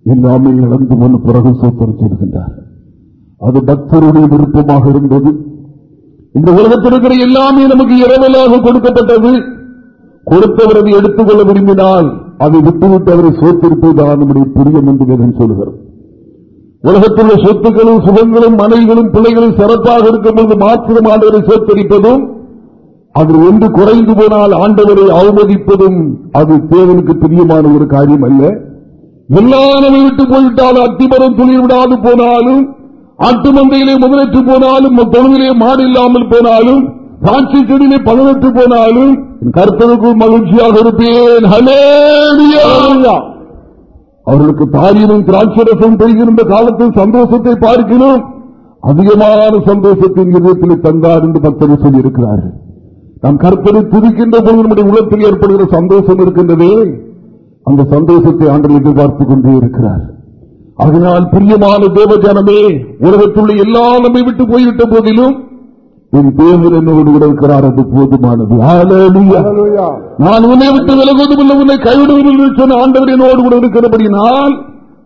Speaker 1: எல்லாமே இழந்து கொண்டு பிறகு சோத்திரம் சொல்லுகின்றார். அது பக்தருடைய விருப்பமாக இருந்தது. இந்த உலகத்தில் இருக்கிற எல்லாமே நமக்கு இரவலாக கொடுக்கப்பட்டது. கொடுத்தவர் அதை எடுத்துக்கொள்ள விரும்பினால் அதை விட்டுவிட்டு அவரை சோத்திருப்பதுதான் நம்முடைய புரியம் என்று வேதம் உலகத்தில் உள்ள சொத்துக்களும் சுகங்களும் மனைவிகளும் பிள்ளைகளும் சிறப்பாக இருக்கும்போது மாத்திரம் ஆண்டவரை சோத்தரிப்பதும் அது ஒன்று குறைந்து போனால் ஆண்டவரை அவமதிப்பதும் அது தேவனுக்கு பிரியமான ஒரு காரியம் அல்ல. எல்லா விட்டு போய்விட்டாலும் அத்திமரம் துளிர் விடாது போனாலும் ஆட்டு மந்தையிலே முதலற்று போனாலும் தொழுவிலே மாடு இல்லாமல் போனாலும் காட்சி செடியிலே பலனற்று போனாலும் கர்த்தருக்குள் மகிழ்ச்சியாக இருப்பேன். அவர்களுக்கு தாரியமும் திராட்சரசம் பெய்கின்ற காலத்தில் சந்தோஷத்தை பார்க்கிறோம். அதிகமான சந்தோஷத்தின் இதயத்தில் தந்தார் என்று பக்தர்கள் சொல்லியிருக்கிறார்கள். நாம் கற்பனை துதிக்கின்ற பொழுது நம்முடைய உள்ளத்தில் ஏற்படுகிற சந்தோஷம் இருக்கின்றதே. அந்த சந்தோஷத்தை ஆண்டு எதிர்பார்த்துக் கொண்டே இருக்கிறார். அதனால் பிரியமான தேவஜானமே உலகத்துள்ள எல்லா நம்மை விட்டு போய்விட்ட போதிலும் என் தேவன் என்னோடு கூட இருக்கிறார் அது போதுமானது. நான் உன்னை விட்டு விலகுவதும் உன்னை கைவிடுவதும் சொன்ன ஆண்டவர் என்னோடு கூட இருக்கிறபடினால்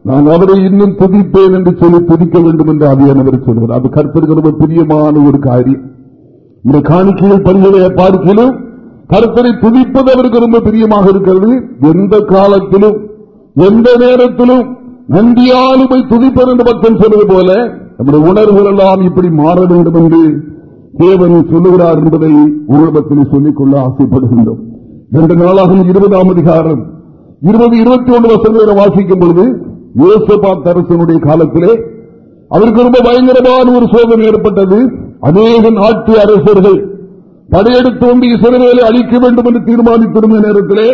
Speaker 1: நான் அவரை இன்னும் துதிப்பேன் என்று சொல்லி துதிக்க வேண்டும் என்று அவையானவர் சொல்கிறார் அது கருத்திற்கு ரொம்ப பிரியமான ஒரு காரியம். இந்த காணிக்கைகள் பணிகளை பார்க்கிலும் கருத்தரை துதிப்பது அவருக்கு ரொம்ப பிரியமாக இருக்கிறது. எந்த காலத்திலும் எந்த நேரத்திலும் நன்றியாலுமை துதிப்பர் என்று பக்தன் சொல்வது போல நம்முடைய உணர்வுகள் எல்லாம் இப்படி மாற வேண்டும் என்று தேவன் சொல்லுகிறார் என்பதை உருவத்தில் சொல்லிக்கொள்ள ஆசைப்படுகின்றோம். இரண்டு நாளாகும் இருபதாம் அதிகாரம். இருபது இருபத்தி ஒன்று வசங்களை வாசிக்கும் பொழுது யோசபாத் அரசனுடைய காலத்திலே அவருக்கு ரொம்ப பயங்கரமான ஒரு சோதனை ஏற்பட்டது. அநேக நாட்டு அரசர்கள் படையெடுத்து வந்து இசைவேலை அழிக்க வேண்டும் என்று தீர்மானித்திருந்த நேரத்திலே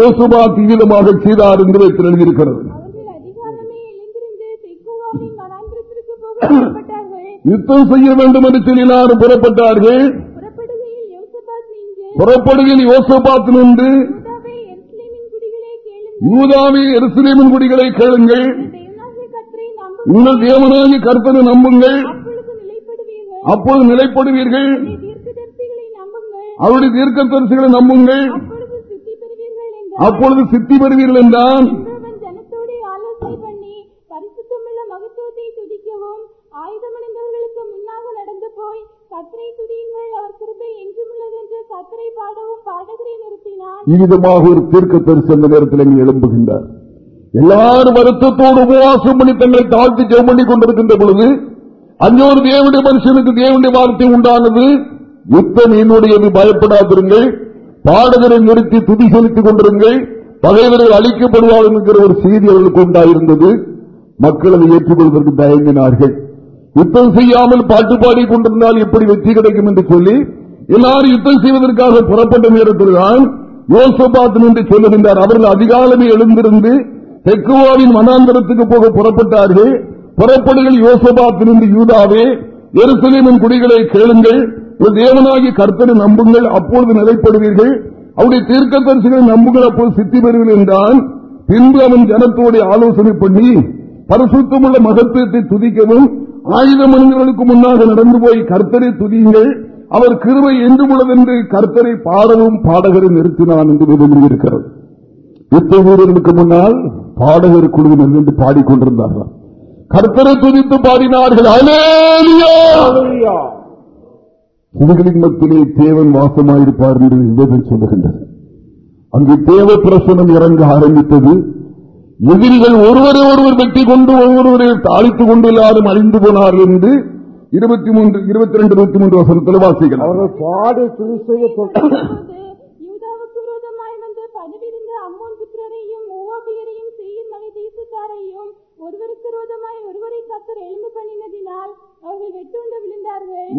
Speaker 1: யோசுபா தீவிரமாக செய்தார் என்று எழுதியிருக்கிறது. யுத்தம் செய்ய வேண்டும் என்று சொல்லினார் புறப்பட்டார்கள்.
Speaker 4: புறப்படுகையில் யோசபாத் நின்று யூதாவே எருசலேமின் குடிகளே கேளுங்கள். நம்புங்கள்.
Speaker 1: உங்கள் தேவனாகி கர்த்தனை நம்புங்கள்.
Speaker 4: அப்பொழுது நிலைப்படுவீர்கள்.
Speaker 1: அப்போது நிலைப்படுவீர்கள்.
Speaker 4: நம்புங்கள்.
Speaker 1: அவருடைய நம்புங்கள்.
Speaker 4: சித்தி பெறுவீர்கள் என்றார்.
Speaker 1: அப்பொழுது சித்தி பெறுவீர்கள் என்றான்
Speaker 4: அவன் ஜனத்தோடு ஆலோசனை பண்ணி பரிசுத்தமுள்ள மகத்துவத்தை துதிக்கவும் ஆயுதமணிந்தவர்களுக்கு முன்னாக நடந்து போய் கத்தரை துதியுங்கள் அவர் கிருபை என்றுமுள்ளது என்று கத்தரை பாடவும் பாடகரை நிறுத்தினார்.
Speaker 1: இவ்விதமாக ஒரு தீர்க்க தரிசன நேரத்தில் இங்கு எழும்புகின்றார். எல்லாரும் வருத்தத்தோடு உபவாசம் பண்ணி தங்களை தாழ்த்தி ஜெபம் பண்ணி கொண்டிருக்கின்ற பொழுது அங்கே ஒரு தேவனுடைய மனுஷனுக்கு தேவனுடைய வார்த்தை உண்டானது. யுத்தம் என்னுடையது பயப்படாதிருங்கள். பாடகரை நிறுத்தி துதி செலுத்திக் கொண்டிருங்கள். பகைவர்கள் அழிக்கப்படுவார்கள் என்கிற ஒரு செய்தி அவர்களுக்கு உண்டாயிருந்தது. மக்கள் அதை ஏற்றுக்கொள்வதற்கு தயங்கினார்கள். யுத்தம் செய்யாமல் பாட்டு பாடி கொண்டிருந்தால் எப்படி வெற்றி கிடைக்கும் என்று சொல்லி எல்லாரும் யுத்தம் செய்வதற்காக புறப்பட்ட நேரத்தில் தான் யோசபாத் என்று சொல்லுகின்றார். அவர்கள் அதிகாலமே எழுந்திருந்து தெக்குவாவின் மனாந்தரத்துக்கு போக புறப்பட்டார்கள். புறப்படுகள் யோசபாத்திலிருந்து யூதாவே எருசலேமின் குடிகளை கேளுங்கள் தேவனாகி கர்த்தரை நம்புங்கள் அப்பொழுது நிலைப்படுவீர்கள். அவருடைய தீர்க்கதரிசிகளை நம்புங்கள் அப்போது சித்தி பெறுவீர்கள் என்றான். பின்பு அவன் ஜனத்தோடைய ஆலோசனை பண்ணி பரிசுத்தமுள்ள மகத்துவத்தை துதிக்கவும் ஆயுத மனிதர்களுக்கு முன்னாக நடந்து போய் கர்த்தரை துதியுங்கள். அவர் கிருவை என்று உள்ளதென்று கர்த்தரை பாடவும் பாடகரை நிறுத்தினான் என்று விரும்பியிருக்கிறது யுத்த வீரர்களுக்கு முன்னால் பாடகர் குழுவினர் என்று பாடிக்கொண்டிருந்தார்கள். கர்த்தரை துதித்து பாடினார்கள். அலேலியா! இதுகளின் மத்தியிலே தேவன் வாசமாயிருப்பார் என்று வேதம் சொல்லுகின்றது. அங்கு தேவ பிரசனம் இறங்க ஆரம்பித்தது. எதிரிகள் ஒருவரை ஒருவர் வெட்டி கொண்டு ஒருவரை அழித்துக் கொண்டு எல்லாரும் அழிந்து போனார்கள் என்று இருபத்தி மூன்று இருபத்தி ரெண்டு இருபத்தி மூன்று வசனத்தில் வாசிக்கலாம்
Speaker 2: அவர்கள் பாடி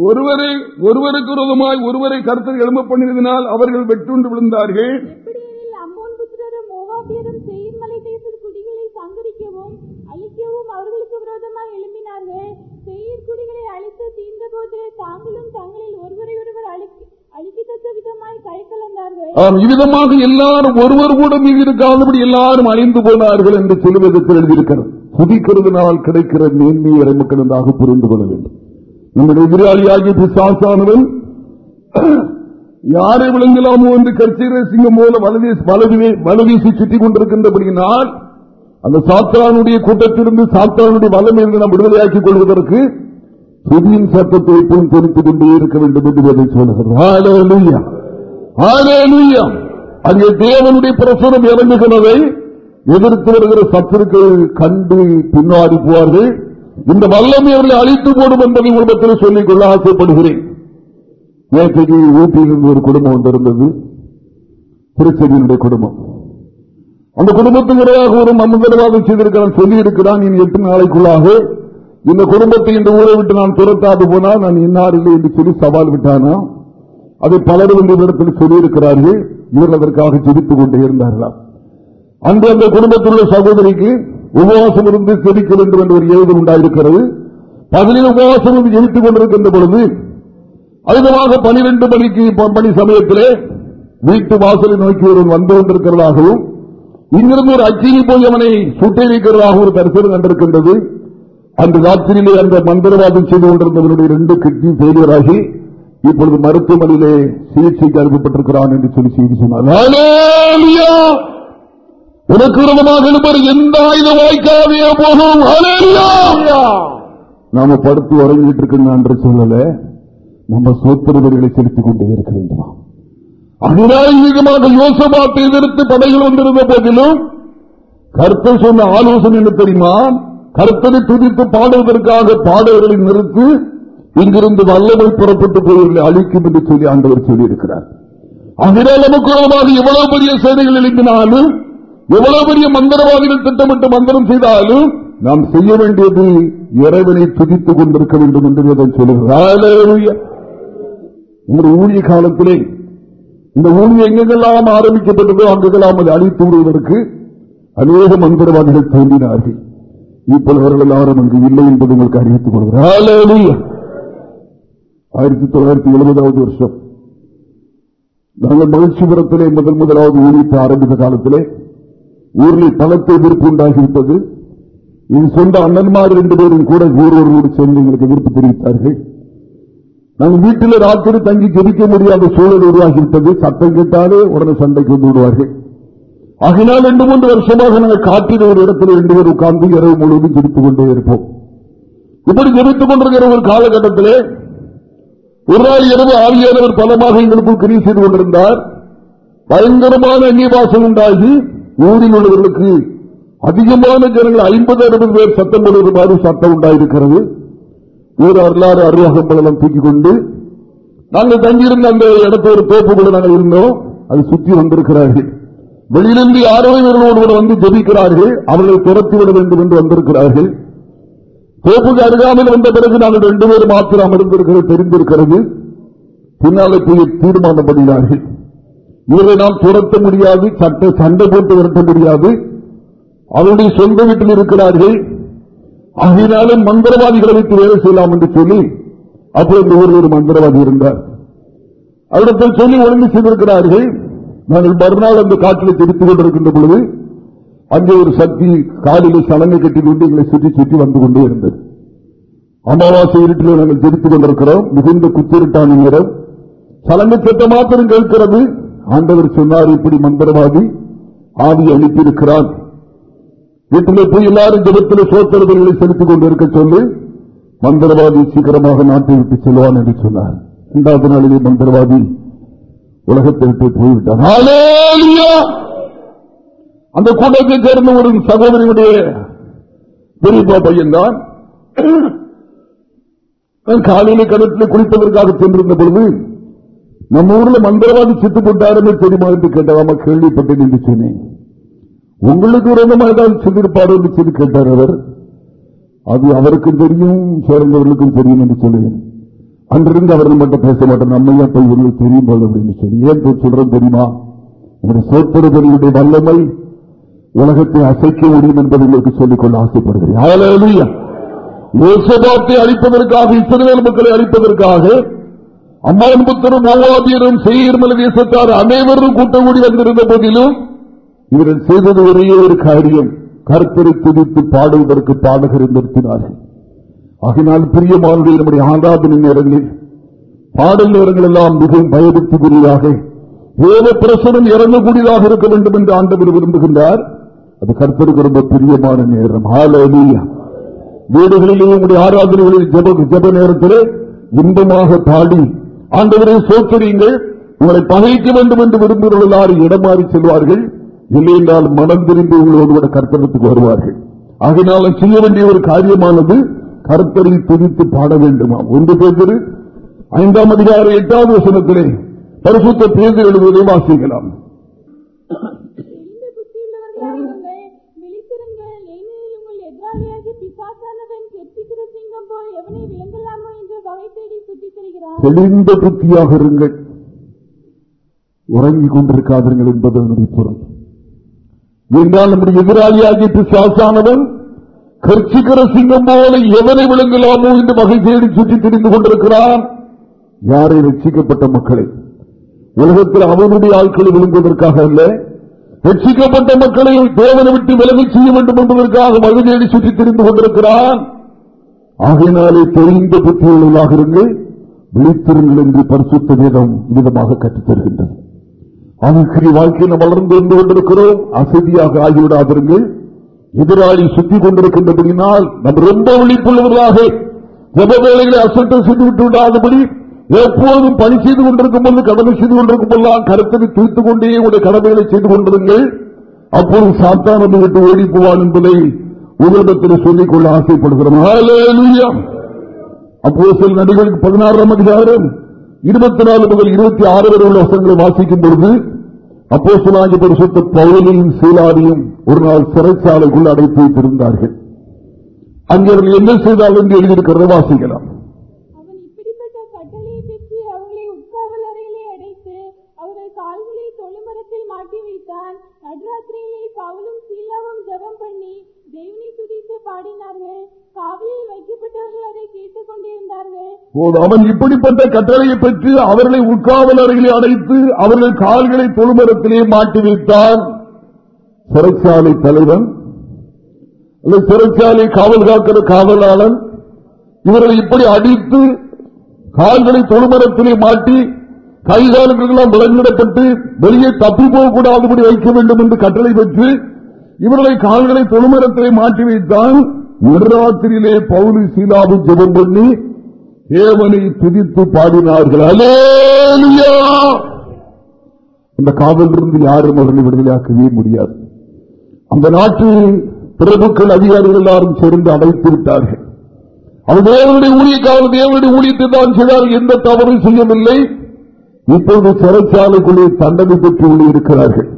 Speaker 4: ஒருவரை
Speaker 1: ஒருவருக்கு விரோதமாய் ஒருவரை கருத்தில் எழும்ப பண்ணினதினால் அவர்கள் வெட்டுண்டு விழுந்தார்கள்.
Speaker 4: அழித்து தீர்ந்த போது தாங்களும் தங்களில் ஒருவரை ஒருவர் அழிக்கத்தக்க விதமாய் கை கலந்தார்கள்.
Speaker 1: இவ்விதமாக எல்லாரும் ஒருவர் கூட மீது இருக்காதபடி எல்லாரும் அழிந்து போனார்கள் என்று சொல்லுவதற்கு எழுதியிருக்கிறது புதிக்கிறதுனால் கிடைக்கிற மேன்மையை இறைமக்கள் என்றாக புரிந்து கொள்ள வேண்டும். நம்முடைய எதிராளியாகிய பிசாசானவன் யாரை விளங்கலாமோ என்று கட்சியிலே சிங்கம் போல வலவீசி சுற்றிக் கொண்டிருக்கின்றபடியினால் அந்த சாத்தானுடைய கூட்டத்திலிருந்து சாத்தானுடைய வல்லமையிலிருந்து நாம் விடுதலையாக்கிக் கொள்வதற்கு துதியின் சத்தத்தை எப்போதும் தெரிவித்துக் கொண்டே இருக்க வேண்டும் என்று ஹalleluya. ஹalleluya. அங்கே தேவனுடைய பிரசுரம் இறங்குகிறதை எதிர்த்து வருகிற சத்துருக்கள் கண்டு பின்னாடி போவார்கள். இந்த வல்லமை அவர்களை அழித்து போடும் என்பதை உலகத்தில் சொல்லிக் கொள்ள ஆசைப்படுகிறேன். நேற்றைக்கு ஊட்டியிலிருந்து ஒரு குடும்பம் வந்திருந்தது. திருச்செடியினுடைய குடும்பம். அந்த குடும்பத்துக்குறையாக ஒரு மந்திரவாதம் செய்திருக்கிறான். சொல்லி இருக்கிறான் இனி எட்டு நாளைக்குள்ளாக இந்த குடும்பத்தை இந்த ஊரை விட்டு நான் துரத்தாது போனால் நான் இன்னார் இல்லை என்று சொல்லி சவால் விட்டானா? அதை பலர் வந்து இடத்தில் சொல்லியிருக்கிறார்கள். இவர்கள் அதற்காக ஜெபித்துக் கொண்டே இருந்தார்களா? அன்று அந்த குடும்பத்தில் உள்ள சகோதரிக்கு உபவாசம் இருந்து செபிக்க வேண்டும் என்ற ஒரு எழுதம் உண்டாயிருக்கிறது. பதினேழு உபவாசம் இருந்து ஜெபித்துக் கொண்டிருக்கின்ற பொழுது அதிகமாக பனிரெண்டு மணிக்கு பணி மணி சமயத்திலே வீட்டு வாசலை நோக்கி ஒருவன் வந்து கொண்டிருக்கிறதாகவும் இங்கிருந்து ஒரு அச்சினி போய் அவனை சுட்டெரிக்கிறதாக ஒரு தரிசனம் கண்டிருக்கின்றது. அந்த ராத்திரியிலே அந்த மந்திரவாதம் செய்து கொண்டிருந்தவருடைய ரெண்டு கிட்னி ஃபெயிலியர் ஆகி இப்பொழுது மருத்துவமனையிலே சிகிச்சைக்கு அனுப்பப்பட்டிருக்கிறான் என்று சொல்லி செய்தி சொன்னார். ஹalleluya! உனக்கு விரோதமாக எந்த ஆயுத வாய்க்காமையா போகும்? நாம படுத்து உறங்கிட்டு இருக்கணும் என்று சொல்லல. நம்ம சோத்திரவர்களை செலுத்திக் கொண்டே இருக்க வேண்டுமா? அதனால் அதிகமாக எதிர்த்து படைகள் வந்திருந்த போதிலும் கருத்தை சொன்ன ஆலோசனை என்ன தெரியுமா? கருத்தனை துதித்து பாடுவதற்காக பாடல்களை நிறுத்தி இங்கிருந்து வல்லமை புறப்பட்டு போயவர்களை அழிக்கும் என்று சொல்லி ஆண்டவர் சொல்லியிருக்கிறார். அதனால் நமக்கு எவ்வளவு பெரிய சேவைகள் எழுப்பினாலும் எவ்வளவு பெரிய மந்திரவாதிகள் திட்டமிட்டு மந்திரம் செய்தாலும் நாம் செய்ய வேண்டியது இறைவனை துதித்துக் கொண்டிருக்க வேண்டும் என்று சொல்லுகிறார் உங்களுடைய ஊழிய காலத்திலே இந்த ஊழிய எங்கெல்லாம் ஆரம்பிக்கப்பட்டதோ அங்கெல்லாம் அதை அழித்து விடுவதற்கு அநேக மந்திரவாதிகள் தோன்றினார்கள். இப்போது அவர்கள் எல்லாரும் அங்கு இல்லை என்பது உங்களுக்கு அறிவித்துக் கொள்கிறார் ஆயிரத்தி தொள்ளாயிரத்தி எழுபதாவது வருஷம். நாங்கள் மகிழ்ச்சிபுரத்திலே முதல் முதலாவது ஊழித்து ஆரம்பித்த காலத்திலே ஊரில் பலத்தை எதிர்ப்பு உண்டாகிவிட்டது. என் சொந்த அண்ணன்மார் ரெண்டு பேரும் கூட ஒருவரோடு சேர்ந்து எங்களுக்கு எதிர்ப்பு தெரிவித்தார்கள். நாங்கள் வீட்டில் ராத்திரி தங்கி ஜெபிக்க முடியாத சூழல் உருவாகிவிட்டது. சத்தம் கேட்டாலே உடனே சண்டைக்கு வந்து விடுவார்கள். ஆகினால் ரெண்டு மூன்று வருஷமாக நாங்கள் காட்டில் ஒரு இடத்தில் ரெண்டு பேர் உட்கார்ந்து இரவு முழுவதும் ஜெபித்துக் கொண்டே இருப்போம். இப்படி ஜெபித்துக் கொண்டிருக்கிற ஒரு காலகட்டத்திலே ஒரு நாள் இரவு ஆவியானவர் பலமாக எங்களுக்குள் கிரி செய்து கொண்டிருந்தார். பயங்கரமான அந்நியவாசம் உண்டாகி ஊரில் உள்ளவர்களுக்கு அதிகமான ஜனங்கள் ஐம்பது அறுபது பேர் சத்தம் போடுவது சத்தம் உண்டாயிருக்கிறது. ஊர் வரலாறு அருவாகம்பலம் தூக்கிக் கொண்டு நாங்கள் தங்கியிருந்த அந்த இடத்த ஒரு தோப்புக்குள்ள நாங்கள் இருந்தோம். அது சுற்றி வந்திருக்கிறார்கள். வெளியிலிருந்து யாரோ இவர்களோடு வந்து ஜெபிக்கிறார்கள் அவர்களை துரத்தி விட வேண்டும் என்று வந்திருக்கிறார்கள். தோப்புக்கு அருகாமல் வந்த பிறகு நாங்கள் ரெண்டு பேரும் மாத்திரம் அமர்ந்திருக்கிறது தெரிந்திருக்கிறது. பின்னாலே போய் தீர்மானப்படுகிறார்கள் இவரை நாம் துரத்த முடியாது சட்ட சண்டை போட்டு விரட்ட முடியாது. அவருடைய சொந்த வீட்டில் இருக்கிறார்கள். ஆகினாலும் மந்திரவாதிகளை வைத்து வேலை செய்யலாம் என்று சொல்லி அப்போ இந்த ஊரில் ஒரு மந்திரவாதி இருந்தார். அவரிடத்தில் சொல்லி ஒழுங்கு செய்திருக்கிறார்கள். நாங்கள் மறுநாள் அந்த காட்டில் தெரித்துக் கொண்டிருக்கின்ற பொழுது அங்கே ஒரு சக்தி காலில் சலங்கை கட்டி கொண்டு எங்களை சுற்றி சுற்றி வந்து கொண்டே இருந்தது. அமாவாசை இருட்டில் நாங்கள் தெரித்துக் கொண்டிருக்கிறோம். மிகுந்த குத்திருட்டான நேரம். சலங்கை சட்ட மாத்திரம் கேட்கிறது. ஆண்டவர் சொன்னார் இப்படி மந்திரவாதி ஆவி அளித்திருக்கிறார் வீட்டிலே போய் எல்லாரும் ஜபத்தில் சோத்திரங்களை செலுத்திக் கொண்டிருக்க சொல்லி மந்திரவாதி சீக்கிரமாக நாட்டை விட்டு செல்வான் என்று சொன்னார். இரண்டாவது நாளிலே மந்திரவாதி உலகத்தை விட்டு போய்விட்டார். அந்த கூட்டத்தை சேர்ந்த ஒரு சகோதரியுடைய பெரியப்பா பையன்தான் நான் காலையில கடத்தில் குளிப்பதற்காக சென்றிருந்த பொழுது நம்ம ஊர்ல மந்திரவாதி சித்து போட்டாருமே தெரியுமா என்று கேட்டதாம கேள்விப்பட்டு என்று சொன்னேன். உங்களுக்கு விரோதமாக ஏதாவது சொல்லியிருப்பார் என்று சொல்லி கேட்டார் அவர். அது அவருக்கும் தெரியும் சேர்ந்தவர்களுக்கும் தெரியும் என்று சொல்லுவேன் அன்றிருந்து அவர்கள் மட்டும் பேச நம்ம நம்மையா போய் உங்களுக்கு தெரியும் போல அப்படின்னு சொல்லி. ஏன் போய் சொல்றேன் தெரியுமா? உங்களுடைய சோத்திரபலியுடைய வல்லமை உலகத்தை அசைக்க முடியும் என்பதை உங்களுக்கு சொல்லிக்கொள்ள ஆசைப்படுகிறேன். ஹalleluya. யோசபாத்தை அழிப்பதற்காக இஸ்ரவேல் மக்களை அழிப்பதற்காக அம்மான் புத்தரும் மோவாதியரும் செய்யர்மல தேசத்தார் அனைவரும் கூட்டம் கூடி வந்திருந்த போதிலும் இவர்கள் செய்தது ஒரே ஒரு காரியம். கருத்தரை துதித்து பாடுவதற்கு பாடகர் நிறுத்தினார்கள். ஆகினால் பிரியமானுடைய நம்முடைய ஆராதனை நேரங்களில் பாடல் நேரங்கள் எல்லாம் மிகவும் பயபக்திக்குரியதாக ஏதோ பிரசனம் இறங்கக்கூடியதாக இருக்க வேண்டும் என்று ஆண்டவர் விரும்புகின்றார். அது கர்த்தருக்கு ரொம்ப பிரியமான நேரம். வீடுகளிலே உங்களுடைய ஆராதனைகளில் ஜெப ஜெப நேரத்திலே இன்பமாக பாடி ஆண்டவரை சோத்தரியுங்கள். உங்களை பகைக்க வேண்டும் என்று விரும்புகிறவர்கள் எல்லாரும் இடமாறி செல்வார்கள். இல்லை என்றால் மனம் திரும்பி உங்களோடு கூட கர்த்தனத்துக்கு வருவார்கள். ஆகினால செய்ய வேண்டிய ஒரு காரியமானது கருத்தரில் துதித்து பாட வேண்டுமா? ஒன்று பேர் ஐந்தாம் அதிகார எட்டாவது வசனத்திலே பரிசுத்த பேர் எழுதுவதை வாசிக்கலாம்.
Speaker 4: தெளிந்த
Speaker 1: தெளிந்த புத்தியாக இருங்கள். உறங்கிக் கொண்டிருக்காதீர்கள் என்பது அதனுடைய பொருள். என்றால் நம்முடைய எதிராளியாகிய பிசாசானவன் கர்ச்சிக்கிற சிங்கம் போல எவனை விளங்கலாமோ என்று வகை தேடி சுற்றி திரிந்து கொண்டிருக்கிறான்? யாரை ரட்சிக்கப்பட்ட மக்களை? உலகத்தில் அவனுடைய ஆட்களை விழுங்குவதற்காக அல்ல. ரட்சிக்கப்பட்ட மக்களை தேவனை விட்டு விலகி செய்ய வேண்டும் என்பதற்காக வகை தேடி சுற்றி திரிந்து கொண்டிருக்கிறான். ஆகையினாலே தெரிந்த புத்தியுள்ளதாக இருங்கள் விழித்திருங்கள் என்று பரிசுத்த வேதம் விதமாக கற்றுத் தருகின்றது. வாழ்க்கையை வாழ்க்கையில் நாம் வளர்ந்து வந்து கொண்டிருக்கிறோம். அசதியாக ஆகிவிடாதிருங்கள். எதிராளி சுத்தி கொண்டிருக்கின்றபடியினால் நாம் ரொம்ப விழிப்புள்ளவர்களாக ஜப வேலைகளை அசட்டை செய்து விட்டு விடாதபடி எப்போதும் பணி செய்து கொண்டிருக்கும் போது கடமை செய்து கொண்டிருக்கும் போதெல்லாம் கருத்தனை தீர்த்துக் கொண்டே உடைய கடமைகளை செய்து கொண்டிருங்கள் அப்போது சாத்தான் விட்டு ஓடி போவான் என்பதை உங்களிடத்தில் சொல்லிக் கொள்ள ஆசைப்படுகிறோம் ஹalleluya. அப்போ சில நடிகளுக்கு பதினாறாம் அதிகாரம் இருபத்தி நாலு முதல் இருபத்தி ஆறு வரை உள்ள வசங்களை வாசிக்கும் பொழுது அப்போ சொல்லாங்க பரிசுத்த பவுலையும் சீலாரியும் ஒரு நாள் சிறைச்சாலைக்குள் அடைத்து வைத்திருந்தார்கள். அங்கிருந்து என்ன செய்தால் என்று எழுதியிருக்கிறத வாசிக்கலாம்.
Speaker 4: உட்காவல் அடைத்து மாட்டி ஜெபம் பண்ணி பாடினார்கள். காவலில் வைக்கப்பட்டவர்கள்
Speaker 1: அவன் இப்படிப்பட்ட கட்டளையை பெற்று அவர்களை உட்காவல் அறையிலே அடைத்து அவர்கள் கால்களை தொழுமரத்திலே மாட்டி வைத்தான். சிறைச்சாலை தலைவன் அல்லது சிறைச்சாலை காவல் காக்கிற காவலாளன் இவர்களை இப்படி அடித்து கால்களை தொழுமரத்திலே மாட்டி கைகால்களெல்லாம் விலங்கிடப்பட்டு வெளியே தப்பி போகக்கூடாதபடி வைக்க வேண்டும் என்று கட்டளை பெற்று இவர்களை கால்களை தொழுமரத்திலே மாட்டி வைத்தான். நடுராத்திரியிலே பவுலி சீலாவும் ஜெபம் பண்ணி தேவனை துதித்து பாடினார்கள். அலேலுயா அந்த காவலிருந்து யாரும் அவர்களை விடுதலையாக்கவே முடியாது. அந்த நாட்டில் பிரபுக்கள் அதிகாரிகள் எல்லாரும் சேர்ந்து அடைத்து விட்டார்கள். அவர் தேவனுடைய ஊழியக்காக தேவனுடைய ஊழியத்தை தான் செய்தார் எந்த தவறும் செய்யவில்லை. இப்பொழுது சிறைச்சாலைக்குள்ளே தண்டனை பெற்று உள்ளே இருக்கிறார்கள்.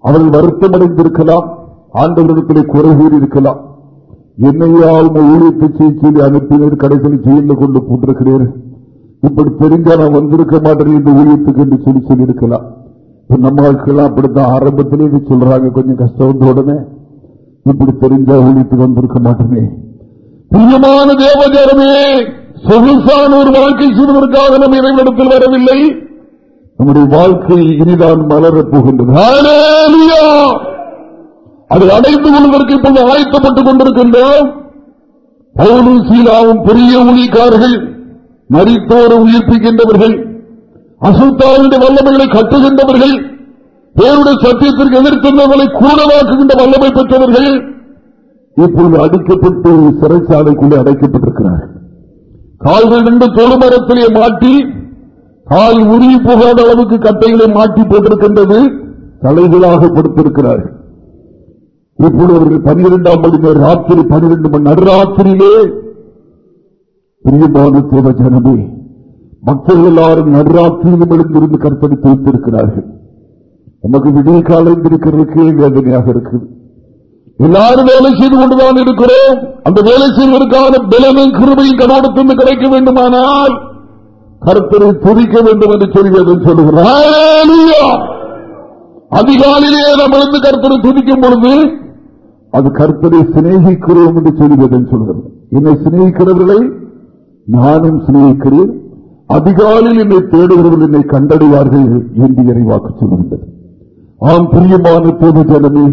Speaker 1: அவர்கள் வருத்தமடைந்திருக்கலாம் ஆண்டவரிடத்திலே குறை கூறியிருக்கலாம். என்னையா உங்க ஊழியத்தை செய்தி அனுப்பினர் கடைசியில் ஜெயிலில் கொண்டு போட்டிருக்கிறேன். இப்படி தெரிஞ்சா நான் வந்திருக்க மாட்டேன் இந்த ஊழியத்துக்கு என்று சொல்லி சொல்லியிருக்கலாம். இப்ப நம்ம ஆட்கள்லாம் அப்படித்தான் ஆரம்பத்திலே இது சொல்றாங்க கொஞ்சம் கஷ்டம் வந்த உடனே. இப்படி தெரிஞ்சா ஊழியத்துக்கு வந்திருக்க மாட்டேனே. பிரியமான தேவஜாரமே சொகுசான ஒரு வாழ்க்கை செய்வதற்காக நம்ம இறைவனிடத்தில் வரவில்லை. நம்முடைய வாழ்க்கை இனிதான் மலரப் போகின்றது. ஹalleluya! அதை அடைந்து கொள்வதற்கு இப்போது ஆயத்தப்பட்டுக் கொண்டிருக்கின்றோம் பவுலும் சீலாவும் பெரிய ஊழியக்காரர்கள் மரித்தோரை உயிர்ப்பிக்கின்றவர்கள் அசுத்தாவுடைய வல்லமைகளை கட்டுகின்றவர்கள் பேருடைய சத்தியத்திற்கு எதிர்க்கின்றவர்களை கூடவாக்குகின்ற வல்லமை பெற்றவர்கள் இப்பொழுது அடிக்கப்பட்டு சிறைச்சாலைக்குள்ளே அடைக்கப்பட்டிருக்கிறார்கள். கால்கள் நின்று தொழுமரத்திலே மாட்டி கால் உருகி போகாத அளவுக்கு கட்டைகளை மாட்டி போட்டிருக்கின்றது தலைகளாக படுத்திருக்கிறார்கள். இப்பொழுது அவர்கள் பனிரெண்டாம் மணி நேரம் ராத்திரி பன்னிரெண்டு மணி நடுராத்திரியிலே பிரியமான தேவ ஜனமே மக்கள் எல்லாரும் நடுராத்திரியிலும் எழுந்திருந்து கற்பனை வைத்திருக்கிறார்கள் நமக்கு விடிய காலம் இருக்கிறதுக்கே வேதனையாக இருக்குது. எல்லாரும் வேலை செய்து கொண்டுதான் இருக்கிறோம். அந்த வேலை செய்வதற்கான பலனும் கிருமையும் கடோடத்திலிருந்து கிடைக்க வேண்டுமானால் கருத்தரை துதிக்க வேண்டும் என்று சொல்லி சொல்லுகிறார். அதிகாலையிலே நாம் எழுந்து கருத்தரை துதிக்கும் பொழுது அது கருத்தரை சிநேகிக்கிறோம் என்று சொல்லி சொல்கிறது என்னை சிநேகிக்கிறவர்களை நானும் சிநேகிக்கிறேன். அதிகாலையில் என்னை தேடுகிறவர்கள் என்னை கண்டடைவார்கள் என்று இறைவாக்கு சொல்லுகின்றது. ஆம் பிரியமான பொது ஜனமே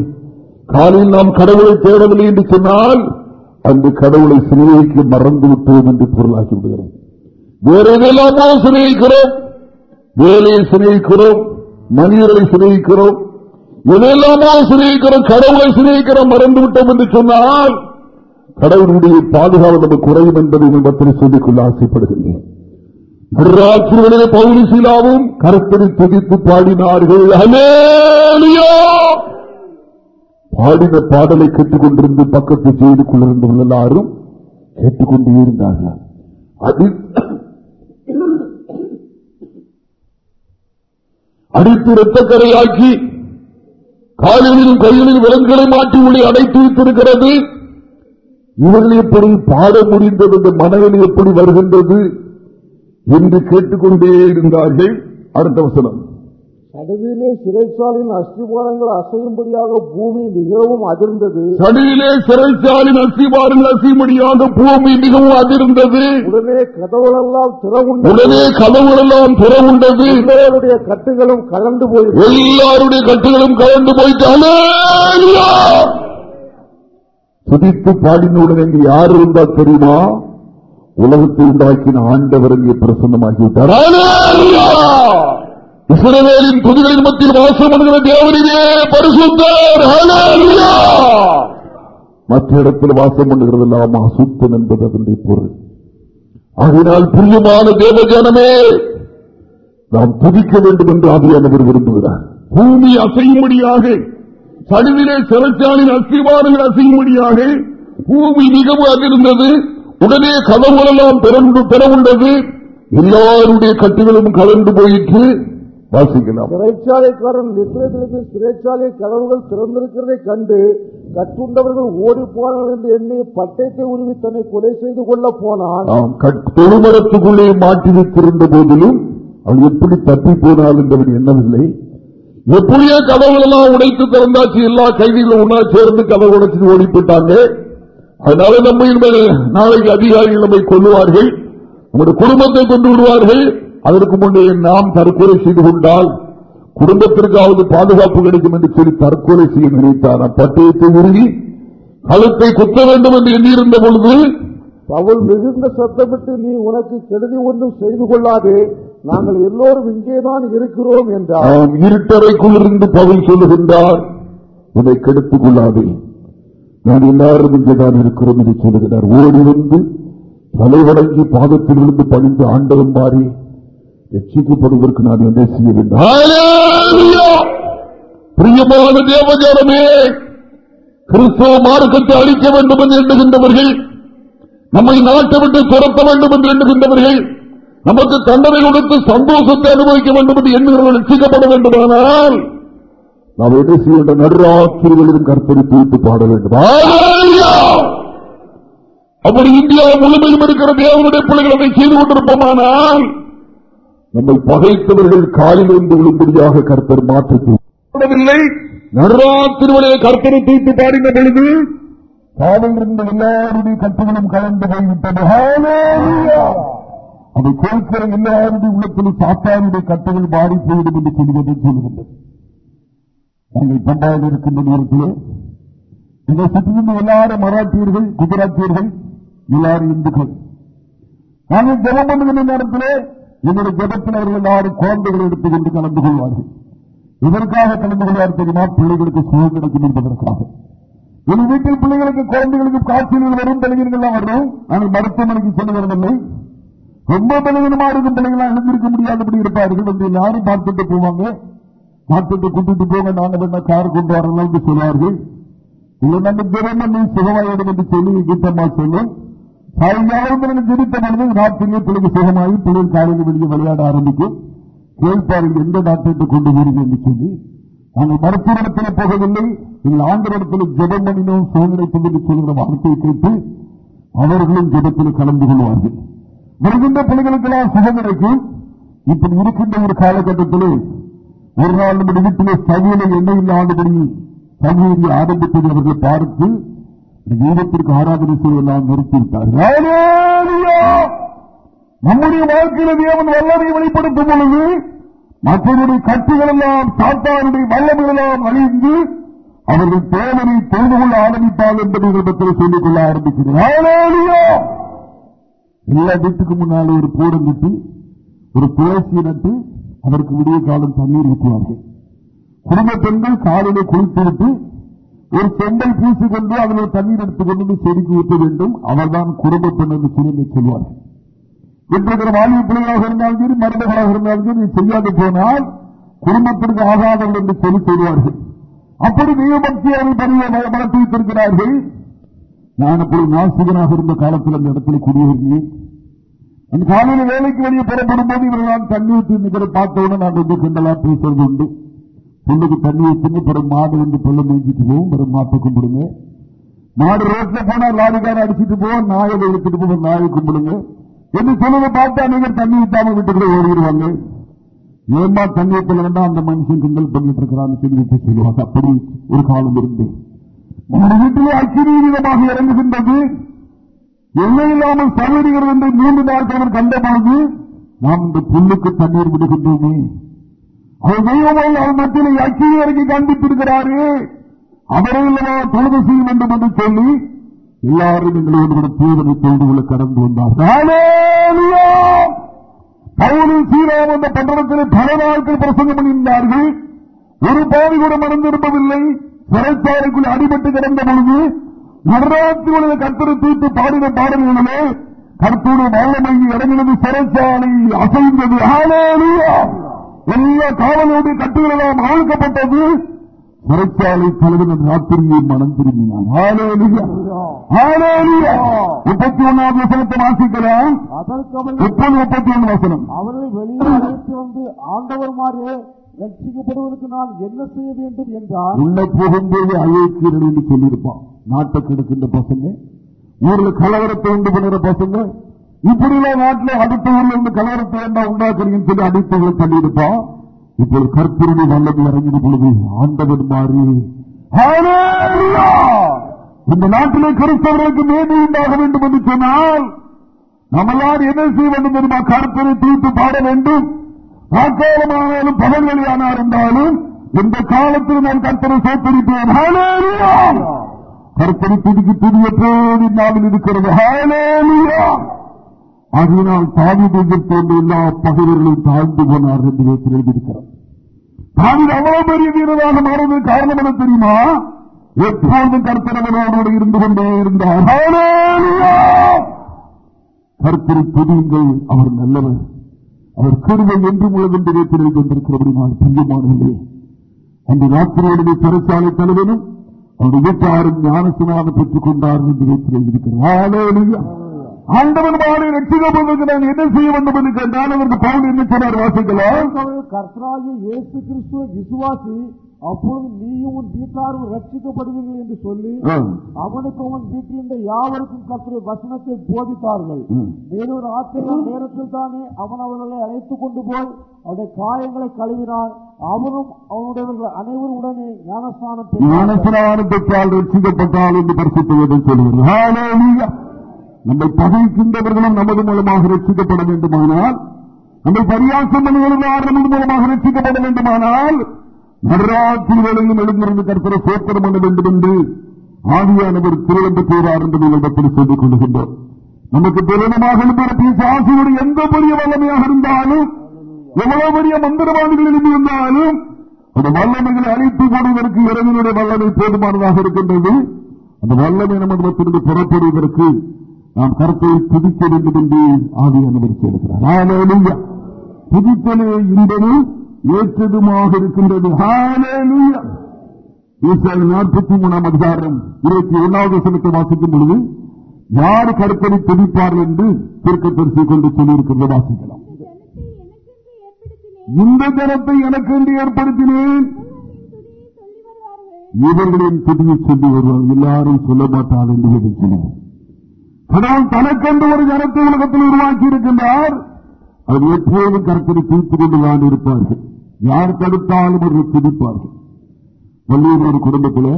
Speaker 1: காலையில் நாம் கடவுளை தேடவில்லை என்று சொன்னால் அந்த கடவுளை சிநேகிக்க மறந்து விட்டோம் என்று பொருளாகி விடுகிறோம். வேற எதெல்லாமோ சிநேகிக்கிறோம்? வேலையை சிநேகிக்கிறோம் மனிதர்களை சிநேகிக்கிறோம் எதையெல்லாமோ சிநேகிக்கிறோம் கடவுளை சிநேகிக்கிறோம் மறந்து விட்டோம் என்று சொன்னால் கடவுளுடைய பாதுகாப்பு நமக்கு குறையும் என்பதை உங்கள் சொல்லிக்கொள்ள ஆசைப்படுகின்றேன். நடுராத்திரிகளிலே பௌரி சீலாவும் கருத்தரை துதித்து பாடினார்கள். பாடின பாடலை கேட்டுக்கொண்டிருந்து பக்கத்து செய்து கொண்டிருந்தவர்கள் எல்லாரும் கேட்டுக்கொண்டே இருந்தார்கள். அடித்து இரத்தக்கரையாக்கி காலிலும் கைகளில் விலங்குகளை மாற்றி உள்ளே அடைத்து வைத்திருக்கிறது. இவர்கள் எப்படி பாட முடிந்தது? இந்த மனதில் எப்படி வருகின்றது? என்று கேட்டுக்கொண்டே இருந்தார்கள். அடுத்த வசனம்.
Speaker 2: நடுவிலே சிறைச்சாலையின் அஸ்திபாரங்கள் அசையும்படியாக பூமி மிகவும் அதிர்ந்தது.
Speaker 1: சடியிலே சிறைச்சாலின் அசிபாரங்கள் அசிமடியாக பூமி மிகவும் அதிர்ந்தது.
Speaker 2: உடனே கதவுகளெல்லாம் திறவுண்டது.
Speaker 1: உடனே கதவுகளெல்லாம் திறவுண்டது.
Speaker 2: எல்லோருடைய கட்டுகளும் கலந்து போய்
Speaker 1: எல்லாருடைய கட்டுகளும் கலந்து போயிட்டாலே துதித்து பாடினவுடன் இங்கு யார் இருந்தா தெரியுமா? உலகத்தை உண்டாக்கின ஆண்டவர் இங்கே பிரசன்னமாகிவிட்டார்! இஸ்ரவேலின் துதிகளின் மத்தியில் வாசம் பண்ணுகிற தேவனிலே பரிசுத்தார். மற்ற இடத்தில் வாசம் பண்ணுகிறதெல்லாம் அசுத்தம் என்பது அதனுடைய பொருள். ஆகினால் பிரியமான தேவஜானமே நாம் துதிக்க வேண்டும் என்று ஆவியானவர் விரும்புகிறார். பூமி அசையும்படியாக சடுவிலே சிறச்சாலின் அஸ்திவாரங்கள் அசையும்படியாக பூமி மிகவும் அதிர்ந்தது உடனே கதவுகளெல்லாம் பெறவுண்டது எல்லாருடைய கட்டுகளும் கலந்து போயிற்று. வாசிக்கலாம்.
Speaker 2: சிறைச்சாலைக்காரன் இஸ்ரேலுக்கு சிறைச்சாலை கதவுகள் திறந்திருக்கிறதை கண்டு கட்டுண்டவர்கள் ஓடி போனார்கள் என்று எண்ணி பட்டயத்தை உருவி தன்னை கொலை செய்து கொள்ள போனான்.
Speaker 1: தொழுமரத்துக்குள்ளே மாட்டி வைத்திருந்த போதிலும் அவன் எப்படி தப்பி போனால் என்றவன் எண்ணவில்லை எப்படியோ கதவுகள் எல்லாம் உடைத்து திறந்தாச்சு எல்லா கைதிகளும் ஒன்னா சேர்ந்து கதவு உடைச்சு ஓடி போட்டாங்க அதனால நம்ம நாளைக்கு அதிகாரிகள் நம்மை கொள்ளுவார்கள் நம்முடைய குடும்பத்தை கொண்டு விடுவார்கள். அதற்கு முன்னே நாம் தற்கொலை செய்து கொண்டால் குடும்பத்திற்காவது பாதுகாப்பு கிடைக்கும் என்று சொல்லி தற்கொலை செய்ய நினைத்தார். பட்டயத்தை உருகி கழுத்தை குத்த வேண்டும் என்று எண்ணியிருந்த பொழுது
Speaker 2: பவுல் மிகுந்த சத்தமிட்டு நீ உனக்கு கெடுதி ஒன்றும் செய்து கொள்ளாதே நாங்கள் எல்லோரும் இங்கேதான் இருக்கிறோம் என்றார்.
Speaker 1: இருட்டறைக்குள் இருந்து பவுல் சொல்லுகின்றார் உன்னை கெடுத்துக் கொள்ளாதே. நான் எல்லாரும் இங்கேதான் இருக்கிறோம் என்று சொல்லுகிறார் ஓடி வந்து தலைவடங்கி பாதத்தில் இருந்து பணிந்து ஆண்டவன் மாறி ரட்சிக்கப்படுவதற்கு நான் என்ன செய்ய வேண்டும் ஹalleluya! பிரியமான தேவஜானமே கிறிஸ்தவ மார்க்கத்தை அழிக்க வேண்டும் என்று எண்ணுகின்றவர்கள் நம்மை நாட்டை விட்டு துரத்த வேண்டும் என்று எண்ணுகின்றவர்கள் நமக்கு தண்டனை கொடுத்து சந்தோஷத்தை அனுபவிக்க வேண்டும் என்று எண்ணுகிறவர்கள் ரட்சிக்கப்பட வேண்டுமானால் நாம் என்ன செய்ய வேண்டும் நடுராத்திரிகளிலும் கற்பனை தூத்து பாட வேண்டும். அப்படி இந்தியா முழுமையும் இருக்கிற தேவனுடைய பிள்ளைகள் அதை செய்து கொண்டிருப்போமானால் நம்மை பகைத்தவர்கள் காலில் இருந்து விழும்படியாக கர்த்தர் மாற்றவில்லை நடுராத்திரிவளைய கர்த்தரை தூத்து பாடின பொழுது காலில் இருந்த எல்லாருடைய கட்டுகளும் கலந்து போய்விட்டது! அதை கேட்கிற எல்லாருடைய உள்ளத்தில் சாத்தானுடைய கட்டுகள் மாறி போய்விடும் என்று சொல்கிறது சொல்லுகின்றது. நாங்கள் பண்டாயில் இருக்கின்ற நேரத்திலே இதை சுற்றியிருந்த எல்லாரும் மராட்டியர்கள் குஜராத்தியர்கள் எல்லாரும் இந்துக்கள். நாங்கள் ஜெபம் பண்ணுகின்ற நேரத்திலே இவருடைய ஜபத்தில் அவர்கள் எல்லாரும் குழந்தைகளை எடுத்துக்கொண்டு கலந்து கொள்வார்கள். இதற்காக கலந்து கொள்வார் தெரியுமா? பிள்ளைகளுக்கு சுகம் கிடைக்கும் என்பதற்காக. என் வீட்டில் பிள்ளைகளுக்கு குழந்தைகளுக்கு காய்ச்சல்கள் வரும் பலகீனங்கள்லாம் வரும். ஆனால் மருத்துவமனைக்கு செல்லுகிறதில்லை ரொம்ப பலவீனமா இருக்கும் பிள்ளைகளாம் எழுந்திருக்க முடியாதபடி இருப்பார்கள். வந்து எல்லாரும் பார்த்துட்டு போவாங்க. பார்த்துட்டு கூட்டிட்டு போங்க. நாங்க வேணா கார் கொண்டு வரலாம் என்று சொல்வார்கள் இல்லை நம்ம திறமை சுகமாயிடும் என்று சொல்லி கீட்டம்மா சொல்லும் சாயங்காலம் ஜெபித்த பொழுது ராத்திரியே பிள்ளைக்கு சுகமாகி பிள்ளைகள் காலையில் வெளியே விளையாட ஆரம்பிக்கும். கேட்பார்கள் எந்த டாக்டர்கிட்ட கொண்டு போறீங்க என்று சொல்லி நாங்கள் மருத்துவத்தில் போகவில்லை. எங்கள் ஆண்டவரத்தில் ஜெபம் பண்ணினோம் சோதனை என்று சொல்கிற வார்த்தையை கேட்டு அவர்களும் ஜெபத்தில் கலந்து கொள்வார்கள். வருகின்ற பிள்ளைகளுக்கெல்லாம் சுகம் கிடைக்கும் இப்படி இருக்கின்ற ஒரு காலகட்டத்திலே ஒரு நாள் நம்முடைய வீட்டிலே சவியலை எண்ணெய் இல்லாதபடி சமையலை ஆரம்பித்ததை அவர்கள் பார்த்து தெய்வத்திற்கு ஆராதனை செய்யலாம் நிறுத்திவிட்டார்கள் நம்முடைய வாழ்க்கையில தேவன் வல்லமை வெளிப்படுத்தும் பொழுது மற்றவருடைய கட்டுகள் எல்லாம் சாத்தானுடைய வல்லமை எல்லாம் அழிந்து அவர்கள் தேவனை தெரிந்து கொள்ள ஆரம்பித்தார் என்பதை இடத்தில் சொல்லிக் கொள்ள ஆரம்பிக்கிறார் எல்லா வீட்டுக்கு முன்னாலே ஒரு கூடம் கட்டி ஒரு துளசி நட்டு அதற்கு விடிய காலம் தண்ணீர் ஊற்றுவார்கள். குடும்ப பெண்கள் காலையில குளித்துவிட்டு ஒரு செம்பை பூசிக்கொண்டு அதில் தண்ணீர் எடுத்துக்கொண்டு செடிக்கு ஊற்ற வேண்டும். அவர்தான் குடும்ப பெண் என்று சொல்லி சொல்வார்கள் இன்றைக்கு வாழ்வு பிள்ளைகளாக இருந்தாலும் சரி மருந்துகளாக இருந்தாலும் சரி செய்யாது போனால் குடும்பத்திற்கு ஆகாதவர்கள் என்று சொல்லி சொல்வார்கள். அப்படி தெய்வபக்தி அவர்கள் பணியை வளர்த்து வைத்திருக்கிறார்கள். நான் அப்படி நாசிகனாக இருந்த காலத்தில் அந்த இடத்துல குடியேறினேன் அந்த காலையில் வேலைக்கு வெளியே புறப்படும் போது இவர்களால் தண்ணி ஊற்றி நிற்கிற பார்த்தவுடன் நான் வந்து கிண்டலா பேசுறது உண்டு. புல்லுக்கு தண்ணியை ஊற்றுங்க பிறகு மாடு வந்து புல்ல மேய்ச்சிட்டு போவோம் பிறகு மாட்டை கும்பிடுங்க. மாடு ரோட்ல போனா லாரிக்கார அடிச்சிட்டு போவோம் நாயை எடுத்துட்டு போவோம் நாயை கும்பிடுங்க. என்று சொல்லுங்க பார்த்தா நீங்க தண்ணி ஊத்தாம வீட்டுக்குள்ள ஓடிடுவாங்க. ஏமா தண்ணி ஊத்தல வேண்டாம் அந்த மனுஷன் கிண்டல் பண்ணிட்டு இருக்கிறான்னு சொல்லி சொல்லுவாங்க. அப்படி ஒரு காலம் இருந்து. உங்கள் வீட்டிலே அச்சிரீவிதமாக இறங்குகின்றது. எல்லை இல்லாமல் சகோதரிகள் என்று மூன்று நாட்கள் கண்டபோது நாம் இந்த புல்லுக்கு தண்ணீர் விடுகின்றோமே. அவர் அவர் மத்தியில் அச்சியை இறங்கி காண்பித்திருக்கிறாரு அவரை இல்லவா தொழுது செய்யும் வேண்டும் என்று சொல்லி எல்லாரும் எங்களோடு கூட தூதனை தொழுதுகளை கடந்து வந்தார்கள் பவுனில் சீராம் அந்த பட்டணத்தில் பல நாட்கள் பிரசங்கம் பண்ணியிருந்தார்கள் ஒரு பாதி கூட மறந்திருப்பதில்லை சிறைச்சாலைக்குள் அடிபட்டு கிடந்த பொழுது நடராத்திரியுடைய கர்த்தரை தூத்து பாடின பாடல்களிலே கருத்துடைய வல்லமை இடமிருந்து சிறைச்சாலை அசைந்தது ஆலேலியா எல்லா காவலுடைய கட்டுகளெல்லாம் அழுக்கப்பட்டது சிறைச்சாலை தலைவன் ராத்திரியை மனம் திரும்பினான். முப்பத்தி ஒன்னாவது வசனத்தை வாசிக்கலாம். முப்பது முப்பத்தி ஒன்று வசனம்.
Speaker 2: அவர்களை வெளியே அழைத்து வந்து ஆண்டவர்மாரே ரட்சிக்கப்படுவதற்கு நான் என்ன செய்ய வேண்டும் என்றார்?
Speaker 1: உள்ள போகும்போது என்று சொல்லியிருப்பான். நாட்டை கெடுக்கின்ற பசங்க ஊர்ல கலவரத்தை உண்டு பண்ணுற பசங்க இப்படிலாம் நாட்டில் அடுத்த ஊர்ல இருந்து கலவரத்தை என்ன உண்டாக்குறீங்கன்னு சொல்லி அடுத்தவர்கள் பண்ணியிருப்பான் இப்போது கற்பூரணி வல்லது இறங்கின பொழுது ஆண்டவன் மாறி இந்த நாட்டிலே கிறிஸ்தவர்களுக்கு மேன்மை உண்டாக வேண்டும் என்று சொன்னால் நம்மளால் என்ன செய்ய வேண்டும் தெரியுமா? கருத்தரை தீர்த்து பாட வேண்டும். வாக்காளமானாலும் பகல்வெளியானார் இருந்தாலும் இந்த காலத்தில் நான் கர்த்தரை சேர்த்திருப்பேன் ஹalleluya! துடிக்கு துதிக்கு போது நாளில் இருக்கிறது. ஹாலேலியா ஆகையினால் தாவிதை எதிர்த்து எல்லா பகைவர்களும் தாழ்ந்து போனார் என்று வேத்தில் எழுதியிருக்கிறார். தாவித அவ்வளவு பெரிய வீரராக மாறது காரணம் என தெரியுமா? எப்போது கர்த்தரவனோடு இருந்து கொண்டே இருந்தார். ஹalleluya! கர்த்தரை அவர் நல்லவர். அவர் கிருவை என்றும் உள்ளது என்று வேத்தில் எழுதியிருக்கிறபடினால் பிரியமானவர்களே அந்த ராத்திரியோடைய சிறைச்சாலை தலைவனும் அவருடைய வீட்டாரும் ஞானசனாக பெற்றுக் கொண்டார் என்று வேத்தில் எழுதியிருக்கிறார் ஆண்டவன் மாறி ரட்சிக்கப்படுவதற்கு நான் என்ன செய்ய வேண்டும் என்று கேட்டால் அவருக்கு பவுன் என்ன சொன்னார் வாசிக்கலாம்
Speaker 2: கர்த்தராகிய இயேசு கிறிஸ்துவை விசுவாசி அப்பொழுது நீயும் உன் வீட்டாரும் ரட்சிக்கப்படுவீர்கள் என்று சொல்லி. அவனுக்கு அவன் வீட்டில் இருந்த யாவருக்கும் கர்த்தரை வசனத்தை போதித்தார்கள். மேலும் ராத்திரி நேரத்தில் தானே அவன் அவர்களை அழைத்துக் கொண்டு போய் அவருடைய காயங்களை கழுவினான் அவனும் அவனுடையவர்கள் அனைவரும் உடனே ஞானஸ்நானம் பெற்றார்கள்.
Speaker 1: ஞானஸ்நானம் பெற்றால் ரட்சிக்கப்பட்டால் என்று சொல்கிறது ஹalleluya. நம்மை பகைக்கின்றவர்களும் நமது மூலமாக ரட்சிக்கப்பட வேண்டுமானால் நம்மை பரியாசம் பண்ணுகிறவர்கள் நமது மூலமாக ரட்சிக்கப்பட வேண்டுமானால் நடுராத்திரிகளிலும் எழுந்திருந்து கருத்தர சோத்திரம் பண்ண வேண்டும் என்று ஆவியானவர் திருவந்து பெயரார் என்று இடத்தில் சொல்லிக் கொள்கின்றோம் நமக்கு திருமணமாக எழுந்திருந்த எந்த பெரிய வல்லமையாக இருந்தாலும் எவ்வளவு பெரிய மந்திரவாதிகள் இருந்தாலும் அந்த வல்லமைகளை அழைத்து போடுவதற்கு இறைவனுடைய வல்லமை போதுமானதாக இருக்கின்றது. அந்த வல்லமை நம்மிடத்திலிருந்து புறப்படுவதற்கு நாம் கருத்தை துதிக்க வேண்டும் என்று ஆதியானவர் சொல்கிறார் ஹalleluya. துதித்தலே இன்பமும் ஏற்றதுமாக இருக்கின்றது. நாற்பத்தி மூணாம் அதிகாரம் இருபத்தி ஒன்னாவது வசனத்தை வாசிக்கும் பொழுது யார் கருத்தனை துதிப்பார்கள் என்று திருக்கத்தரிசி கொண்டு சொல்லியிருக்கின்ற வாசிக்கலாம்.
Speaker 4: இந்த தரத்தை எனக்கு என்று ஏற்படுத்தினேன்.
Speaker 1: இவர்களின்
Speaker 4: இவர்களின் துதியை சொல்லி
Speaker 1: வருவார் எல்லாரும் சொல்ல மாட்டார் என்று இதை சொல்லுவார் கடவுள் தனக்கென்று ஒரு ஜனத்தை உலகத்தில் உருவாக்கி இருக்கின்றார் அவர் எப்போதும் கருத்தரை தீர்த்து கொண்டுதான் இருப்பார்கள் யார் தடுத்தாலும் அவர்கள் துடிப்பார்கள். வள்ளியூர் ஒரு குடும்பத்தில்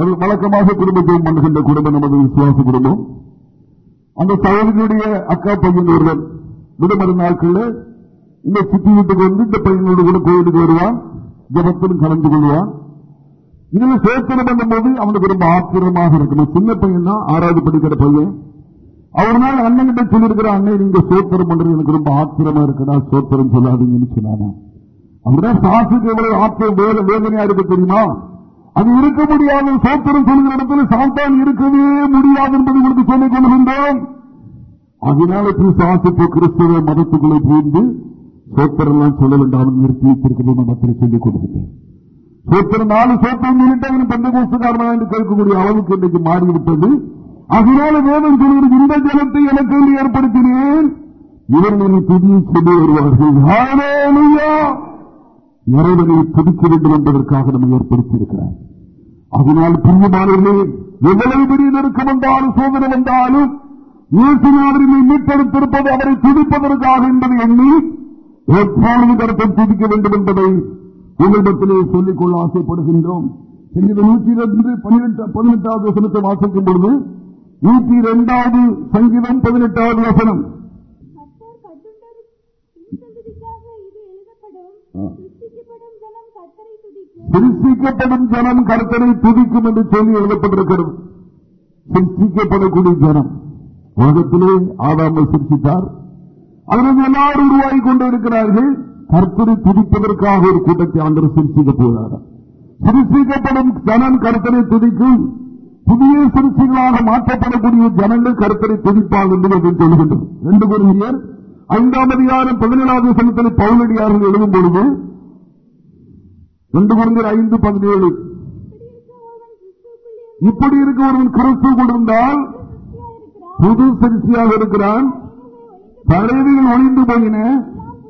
Speaker 1: அது வழக்கமாக குடும்பத்தை பண்ணுகின்ற குடும்பம் நமது விசுவாச குடும்பம். அந்த சகோதரியுடைய அக்கா பையன் ஒருவர் விடுமுறை நாட்களில் இந்த சுத்தி வீட்டுக்கு வந்து இந்த பையனோடு கூட கோயிலுக்கு வருவான் ஜபத்திலும் கலந்து கொள்வான். இதுல சேர்த்தனம் பண்ணும்போது அவனுக்கு ரொம்ப ஆச்சரியமாக இருக்கணும். சின்ன பையன் தான் ஆறாவது படிக்கிற பையன். அவர் நாள் அண்ணன் கிட்ட சொல்லியிருக்கிற அண்ணன் நீங்க சோத்திரம் பண்றது எனக்கு ரொம்ப ஆச்சரியமா இருக்குடா சோத்திரம் சொல்லாதீங்கன்னு சொன்னானா? அவர்தான் சாசுக்கு எவ்வளவு ஆத்திரம் வேத வேதனையா இருக்கு தெரியுமா? அது இருக்க முடியாது. சோத்திரம் சொல்லுகிற இடத்துல சாத்தான் இருக்கவே முடியாது என்பது உங்களுக்கு சொல்லிக் கொள்கின்றோம். அதனால சாசுக்கு கிறிஸ்தவ மதத்துக்குள்ளே புரிந்து சோத்திரம் எல்லாம் சொல்ல வேண்டாம் நிறுத்தி வைத்திருக்கிறது மதத்தில் சொல்லிக் கொடுக்கிறேன் சோத்திரம் நாலு சோத்திரம் சொல்லிட்டு பந்த கோசுக்காரனா என்று கேட்கக்கூடிய அளவுக்கு இன்றைக்கு மாறிவிட்டது அதனால வேதம் சொல்வது இந்த ஜலத்தை எனக்கு ஏற்படுத்தினேன். இவர்களின் துதியை சொல்லி வருவார்கள். இறைவனை துதிக்க வேண்டும் என்பதற்காக நம்ம ஏற்படுத்தியிருக்கிறார். அதனால் புண்ணியமானவர்களே எவ்வளவு பெரிய நெருக்கம் வந்தாலும் சோதனை வந்தாலும் இயேசுநாதரினை மீட்டெடுத்திருப்பது அவரை துதிப்பதற்காக என்பதை எண்ணி எப்பொழுது கருத்தை துதிக்க வேண்டும் என்பதை உங்களிடத்திலே சொல்லிக் கொள்ள ஆசைப்படுகின்றோம் நூற்றி இரண்டு பதினெட்டாவது வசனத்தை வாசிக்கும் பொழுது நூற்றி இரண்டாவது சங்கீதம் பதினெட்டாவது வசனம்.
Speaker 4: சிருஷ்டிக்கப்படும் ஜனம் கர்த்தரை துதிக்கும்.
Speaker 1: என்று சொல்லி எழுதப்பட்டிருக்கிறது. சிருஷ்டிக்கப்படக்கூடிய ஜனம். உலகத்திலே ஆதாமை சிருஷ்டித்தார். அதில் எல்லாரும் உருவாகி கொண்டு இருக்கிறார்கள் கர்த்தரை துதிப்பதற்காக ஒரு கூட்டத்தை ஆண்டவர் சிருஷ்டிக்க போகிறார். சிருஷ்டிக்கப்படும் ஜனம் கருத்தரை துதிக்கும் புதிய சிருஷ்டிகளாக மாற்றப்படக்கூடிய ஜனங்கள் கருத்தரை துதிப்பாங்க என்று அதை ரெண்டு குருவியர் ஐந்தாம் அதிகாரம் பதினேழாவது சனத்தில் பவுலடியார்கள் எழுதும் பொழுது ரெண்டு குருந்தர் ஐந்து பதினேழு.
Speaker 4: இப்படி இருக்க ஒருவன் கிறிஸ்துவுக்குள்ளே
Speaker 1: கிறிஸ்து கொண்டிருந்தால் புது சரிசியாக இருக்கிறான். பறவைகள் ஒளிந்து போயின.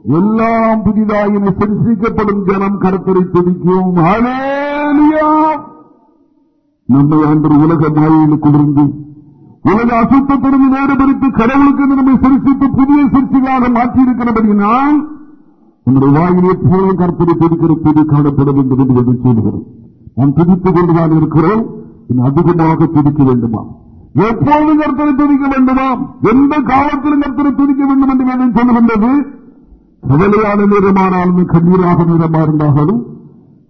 Speaker 1: எல்லாம் புதிதாயின சரிசிக்கப்படும் ஜனம் கடற்கரை துடிக்கும் நம்மை அன்று உலக மாயிலுக்குள்ளிருந்து உலக அசுத்தத்திலிருந்து வேறுபடுத்தி கடவுளுக்கு நம்மை சிரிசித்து புதிய சிரிச்சிகளாக மாற்றியிருக்கிறபடியினால் நம்முடைய வாயில் எப்போதும் கருத்தரை துடிக்கிற துதி காணப்பட வேண்டும் என்று எதை சொல்கிறோம் நாம் துதித்துக் கொண்டுதான் இருக்கிறோம். அதிகமாக துதிக்க வேண்டுமா? எப்போதும் கருத்தரை துதிக்க வேண்டுமா? எந்த காலத்திலும் கருத்தரை துதிக்க வேண்டும் என்று சொல்லுகின்றது. கவலையான நேரமானாலும் கண்ணீராக நேரமா இருந்தாலும்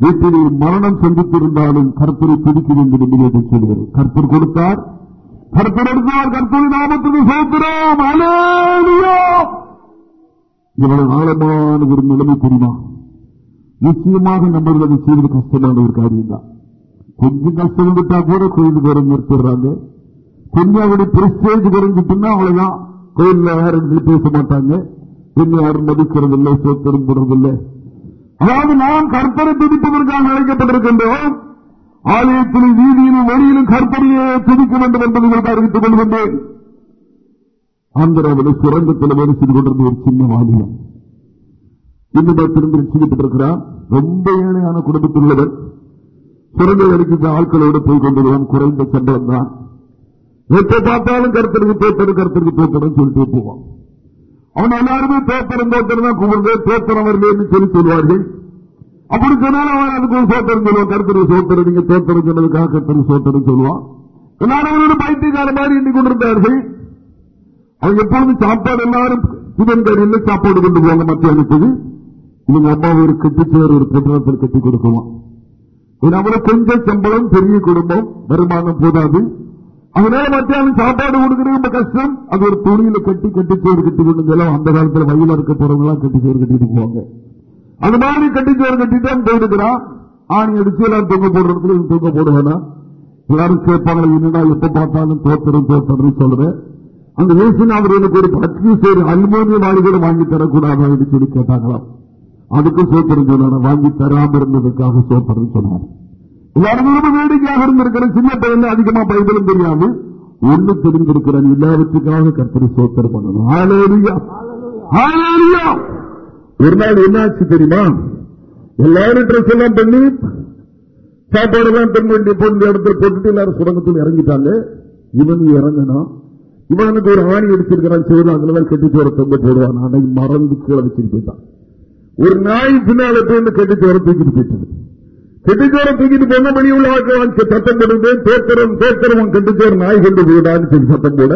Speaker 1: வீட்டிலே மரணம் சந்தித்திருந்தாலும் கர்த்தரை துதிக்க வேண்டும் என்று வேதம் சொல்கிறது கொடுத்தார். கற்பர் எடுத்தார் கர்த்தரை நாமத்துக்கு சேர்க்கிறோம் இவ்வளவு ஆழமான ஒரு நிலைமை தெரியுமா? நிச்சயமாக நம்மளது அதை செய்வது கஷ்டமான ஒரு காரியம் தான் கொஞ்சம் கஷ்டம் விட்டா கூட கோயிலுக்கு வர நிறுத்திடுறாங்க. கொஞ்சம் அவருடைய பிரஸ்டேஜ் குறைஞ்சிட்டுன்னா அவ்வளவுதான். கோயில்ல யாரும் பேச மாட்டாங்க. என்ன யாரும் மதிக்கிறதில்லை சோத்திரம் போடுறதில்லை. அதாவது நாம் கற்பனை துடிப்பதற்காக அழைக்கப்பட்டிருக்கின்றோம். ஆலயத்திலும் வீதியிலும் வழியிலும் கற்பனையே துடிக்க வேண்டும் என்பதை உங்களுக்கு அறிவித்துக் கொள்கின்றேன். ஆந்திராவில் சுரங்கத்தில் வேலை செய்து கொண்டிருந்த ஒரு சின்ன மாநிலம் இன்னும் திரும்பி ரசிக்கப்பட்டிருக்கிறார் ரொம்ப ஏழையான குடும்பத்தில் உள்ளவர் சுரங்க வேலைக்கு ஆட்களோடு போய் கொண்டிருவான் குறைந்த சம்பளம் தான் எப்ப பார்த்தாலும் கருத்தருக்கு போட்டது கருத்தருக்கு போட்டதுன்னு சொல்லிட்டு போவான். அவன் எல்லாருமே தோத்திரம் தோத்திரம் தான் கூப்பிடுறது தோத்தரம் வரலன்னு சொல்லி சொல்வார்கள். அப்படி சொன்னாலும் அவன் அதுக்கு ஒரு சொல்லுவான். கருத்தருக்கு சோத்தரம். நீங்க தோத்திரம் சொன்னதுக்காக கருத்தருக்கு சோத்திரம் சொல்லுவான். எல்லாரும் அவனோட பைத்தியக்கார மாதிரி எண்ணி கொண்டிருந்தார்கள். அவங்க எப்பொழுது சாப்பாடு எல்லாரும் புதன் சாப்பாடு கொண்டு போவாங்க மத்தியானத்துக்கு இவங்க அம்மா ஒரு கட்டிச்சேர் ஒரு கட்டிடத்தில் கட்டி கொடுக்குவான் இது கொஞ்சம் சம்பளம் பெரிய குடும்பம் வருமானம் போதாது. அதனால மத்தியானம் சாப்பாடு கொடுக்கறது ரொம்ப கஷ்டம். அது ஒரு துணியில கட்டி கட்டிச்சோறு கட்டி கொண்டு அந்த காலத்துல வயல இருக்க போறவங்க எல்லாம் சோறு கட்டிட்டு போவாங்க. அது மாதிரி சோறு கட்டிட்டு அவன் போயிருக்கிறான் ஆணி அடிச்சு எல்லாம் தூங்க போடுற தூங்க போடுவானா? எல்லாரும் கேட்பாங்க என்னடா எப்ப பார்த்தாலும் தோத்தரும் தோத்தரும் சொல்றேன் அந்த வேசின் அவர் எனக்கு ஒரு பத்து சேர் அலுமினியம் வாளிகளை வாங்கி தரக்கூடாது என்று சொல்லி கேட்டாங்களாம். அதுக்கும் சோத்திரம் சொன்னாங்க வாங்கி தராம இருந்ததுக்காக சோத்திரம் சொன்னாங்க. எல்லாரும் ரொம்ப வேடிக்கையாக இருந்திருக்கிறேன் சின்ன பையன் அதிகமா பைபிளும் தெரியாது. ஒண்ணு தெரிந்திருக்கிறான் எல்லாவற்றுக்காக கற்பனை சோத்திரம் பண்ணணும். ஒரு நாள் என்ன ஆச்சு தெரியுமா? எல்லாரும் ட்ரெஸ் எல்லாம் பண்ணி சாப்பாடு எல்லாம் பெண் வேண்டிய பொண்ணு இடத்துல போட்டுட்டு எல்லாரும் சுரங்கத்தில் இறங்கிட்டாங்க. இவன் இறங்கணும் இவனுக்கு ஒரு ஆணி அடிச்சிருக்கிறான் சிவன் அதுலதான் கட்டிட்டு வர தொங்க போடுவான். அன்னைக்கு மறந்து கீழே வச்சுட்டு போயிட்டான். ஒரு நாய் பின்னால போய் கட்டிட்டு வர தூக்கிட்டு போயிட்டு கெட்டுச்சோரம் தூக்கிட்டு பொண்ண மணி உள்ள சத்தம் போடுது தோத்திரம் தோத்திரம் கெட்டிச்சோறு நாய் கொண்டு போயிடான்னு சொல்லி சத்தம் போட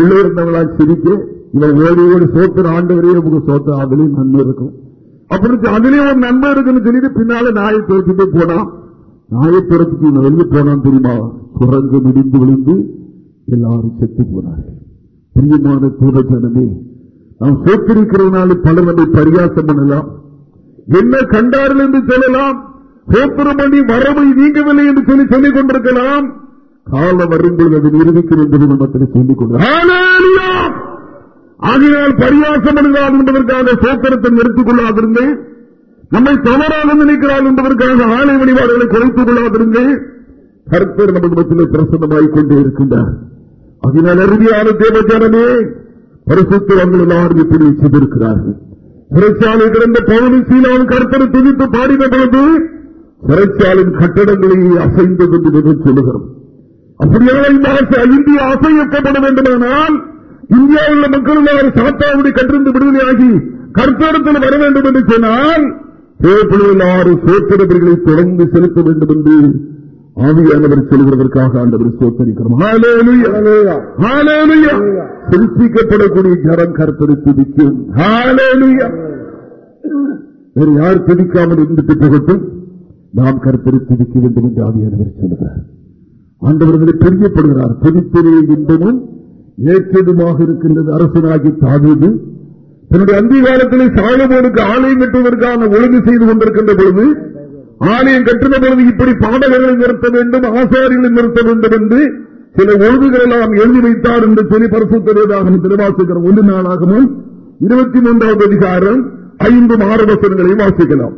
Speaker 1: உள்ள இருந்தவளா சிரிக்க இவன் ஓடி ஓடி சோத்திர ஆண்டவரையே நமக்கு சோத்த அதுலயும் நன்மை இருக்கும். அப்படி அதுலயும் ஒரு நன்மை இருக்குன்னு சொல்லிட்டு பின்னால நாயை தோத்திட்டு போனான் நாயை துரத்துக்கு இவன் வெளியே போனான் தெரியுமா? குரங்கு முடிந்து விழுந்து எல்லாரும் செத்து போனார்கள். பிரியமான தூரஜனமே நாம் சோத்திருக்கிறதுனால பலர் நம்மை பரியாசம் பண்ணலாம். என்ன கண்டாரில் என்று சொல்லலாம். சோத்திரம் மரபை நீங்கவில்லை என்று சொல்லி சொல்லிக் கொண்டிருக்கலாம். காலம் வரும்போது அதை நிரூபிக்கும் என்பது நம்மத்தில் சொல்லிக் கொண்டு ஆகையால் பரியாசம் பண்ணலாம் என்பதற்காக சோத்திரத்தை நிறுத்திக் கொள்ளாதிருந்து நம்மை தவறாக நினைக்கிறார் என்பதற்காக ஆலை வழிபாடுகளை குறைத்துக் கொள்ளாதிருந்து கருத்தர் நம்மிடத்தில் பிரசன்னமாகிக் கொண்டே இருக்கின்றார். அதனால் அருமையான தேவஜானமே பரிசுத்தவங்கள் எல்லாரும் இப்படி செய்திருக்கிறார்கள். சிறைச்சாலை கிடந்த பவுனி சீலாவும் கருத்தரை துதித்து பாடின பொழுது சிறைச்சாலின் கட்டடங்களை அசைந்தது என்று சொல்லுகிறோம். அப்படியான இந்தியா அசையக்கப்பட வேண்டுமானால் இந்தியாவில் மக்கள் சாத்தாவுடைய கட்டிருந்து விடுதலையாகி கருத்தரத்தில் வர வேண்டும் என்று சொன்னால் தேவைப்படுவ எல்லாரும் சோத்திரவர்களை தொடர்ந்து செலுத்த வேண்டும் என்று ஆவியானவர் செல்வதற்காக ஆண்டவர் சோத்தரிக்கிறோம். செலுத்திக்கப்படக்கூடிய ஜனம் கருத்தரை துதிக்கும். வேறு யார் துதிக்காமல் இருந்துட்டு போகட்டும்? நாம் கருத்தரை துதிக்க வேண்டும் என்று ஆவியானவர் சொல்லுகிறார். ஆண்டவர்களை பெரியப்படுகிறார் துதிப்பிலே இன்பமும் ஏற்றதுமாக இருக்கின்றது. அரசனாகி தாவீது தன்னுடைய அந்திகாலத்திலே சாலமோனுக்கு ஆலயம் கட்டுவதற்கான ஒழுங்கு செய்து கொண்டிருக்கின்ற பொழுது ஆலயம் கட்டின பொழுது இப்படி பாடகர்களை நிறுத்த வேண்டும் ஆசாரிகளை நிறுத்த வேண்டும் என்று சில ஒழுங்குகள் எல்லாம் எழுதி வைத்தார் என்று சொல்லி பரிசுத்ததாக திருவாசிக்கிற ஒன்று நாளாகவும் இருபத்தி மூன்றாவது அதிகாரம் ஐந்து ஆறு வசனங்களையும் வாசிக்கலாம்.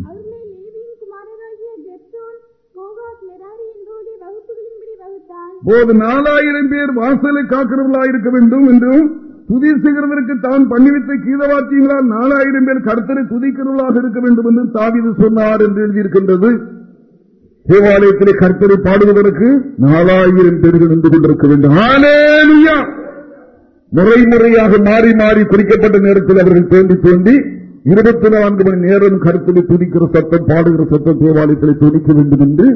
Speaker 4: அவர்களை லேவியின் குமாரராகிய கெர்சோன் கோகாத் மெராரி என்பவருடைய வகுப்புகளின்படி வகுத்தான்.
Speaker 1: போது நாலாயிரம் பேர் வாசலை காக்கிறவர்களாக இருக்க வேண்டும் என்றும் துதி செய்கிறதற்கு தான் பண்ணிவித்த கீதவாத்தியங்களால் நாலாயிரம் பேர் கர்த்தரை துதிக்கிறவர்களாக இருக்க வேண்டும் என்று தாவிது சொன்னார் என்று எழுதியிருக்கின்றது. தேவாலயத்திலே கர்த்தரை பாடுவதற்கு நாலாயிரம் பேர்கள் நின்று கொண்டிருக்க வேண்டும்! முறை முறையாக மாறி மாறி குறிக்கப்பட்ட நேரத்தில் அவர்கள் தோண்டி தோண்டி இருபத்தி நான்கு மணி நேரம் கருத்தடி துடிக்கிற சத்தம் பாடுகிற சத்தம் தேவாலயத்தில் துடிக்க வேண்டும் என்று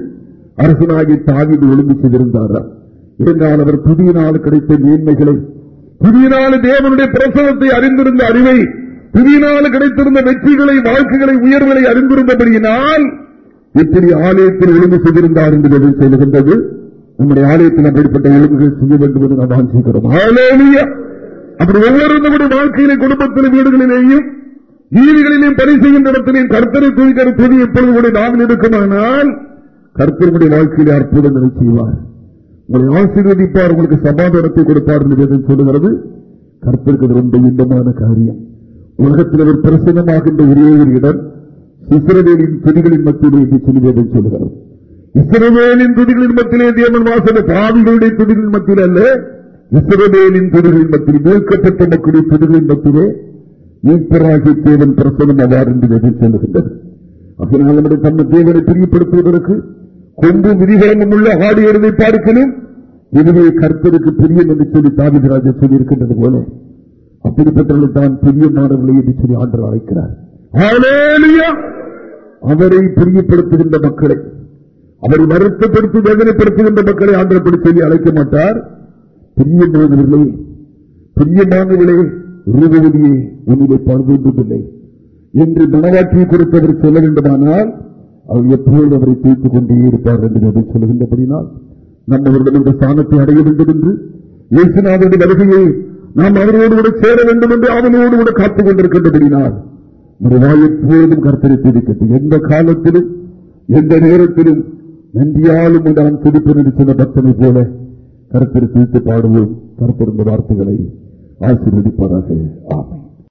Speaker 1: அரசனாகி தாவிது ஒழுங்கு செய்திருந்தாரா? என்றால் அவர் புதியனால் கிடைத்த மேன்மைகளை புதியனால் தேவனுடைய பிரசவத்தை அறிந்திருந்த அறிவை புதியனால் கிடைத்திருந்த வெற்றிகளை வாழ்க்கைகளை உயர்வுகளை அறிந்திருந்தபடியினால் எப்படி ஆலயத்தில் ஒழுங்கு செய்திருந்தார் என்று சொல்லுகின்றது? நம்முடைய ஆலயத்தில் அப்படிப்பட்ட ஒழுங்குகள் செய்ய வேண்டும் என்று நாம் வாஞ்சிக்கிறோம் அப்படி ஒவ்வொரு நம்முடைய வாழ்க்கையிலே குடும்பத்திலும் வீடுகளிலேயும் வீதிகளிலேயும் பணி செய்கின்ற இடத்திலையும் கர்த்தரை துதிக்கிற துணி எப்பொழுது நாவில் இருக்குமானால் கர்த்தருடைய வாழ்க்கையில அற்புதங்களை செய்வார். உங்களை ஆசீர்வதிப்பார் உங்களுக்கு சமாதானத்தை கொடுப்பார் என்று சொல்லுகிறது. கர்த்தருக்கு ரொம்ப இன்பமான காரியம். உலகத்தில் அவர் பிரசனமாகின்ற ஒரே ஒரு இடம் இஸ்ரவேலின் துதிகளின் மத்தியிலே என்று சொல்லி சொல்லுகிறது. இஸ்ரவேலின் துதிகளின் மத்தியிலே தேவன் வாசல பாவிகளுடைய துதிகளின் மத்தியில் அல்ல இஸ்ரவேலின் துதிகளின் மத்தியில் மீட்கப்பட்ட மக்களுடைய துதிகளின் மத்தியிலே மீட்பராகி தேவன் பிரசனம் அவ்வாறு என்று சொல்லுகின்றது. அதனால் நம்முடைய தன்னை தேவனை பிரியப்படுத்துவதற்கு கொம்பு விதிகளும் உள்ள ஆடியதை பார்க்கணும். இதுவே கர்த்தருக்கு பிரியம் என்று சொல்லி தாவிதராஜா சொல்லியிருக்கின்றது போல அப்படிப்பட்டவர்கள் தான் பிரியமானவர்களை என்று சொல்லி ஆண்டு அழைக்கிறார். அவரை பிரியப்படுத்துகின்ற மக்களை அவரை வருத்தப்படுத்தி வேதனைப்படுத்துகின்ற மக்களை ஆண்டப்படி சொல்லி அழைக்க மாட்டார். பிரியமானவர்களே பிரியமானவர்களே ரூபவதியே உன்னிலே பழுதொன்றுமில்லை என்று மனவாற்றியை குறித்து அவர் சொல்ல வேண்டுமானால் அவர் எப்பொழுது அவரை தீர்த்துக் கொண்டே இருப்பார் என்று அதை சொல்லுகின்றபடினால் நம்ம அவர்களிடம் இந்த ஸ்தானத்தை அடைய வேண்டும் என்று இயேசுநாதனுடைய வருகையை நாம் அவரோடு கூட சேர வேண்டும் என்று அவனோடு கூட காத்துக் கொண்டிருக்கின்றபடினால் ஒரு வாய் எப்பொழுதும் கர்த்தரை துதிக்கட்டும். எந்த காலத்திலும் எந்த நேரத்திலும் நன்றியாலும் நான் துடிப்பேன் என்று சொன்ன பக்தனை போல கருத்தரை துதித்து பாடுவோம். கருத்திருந்த வார்த்தைகளை ஆசீர்வதிப்பதாக ஆமை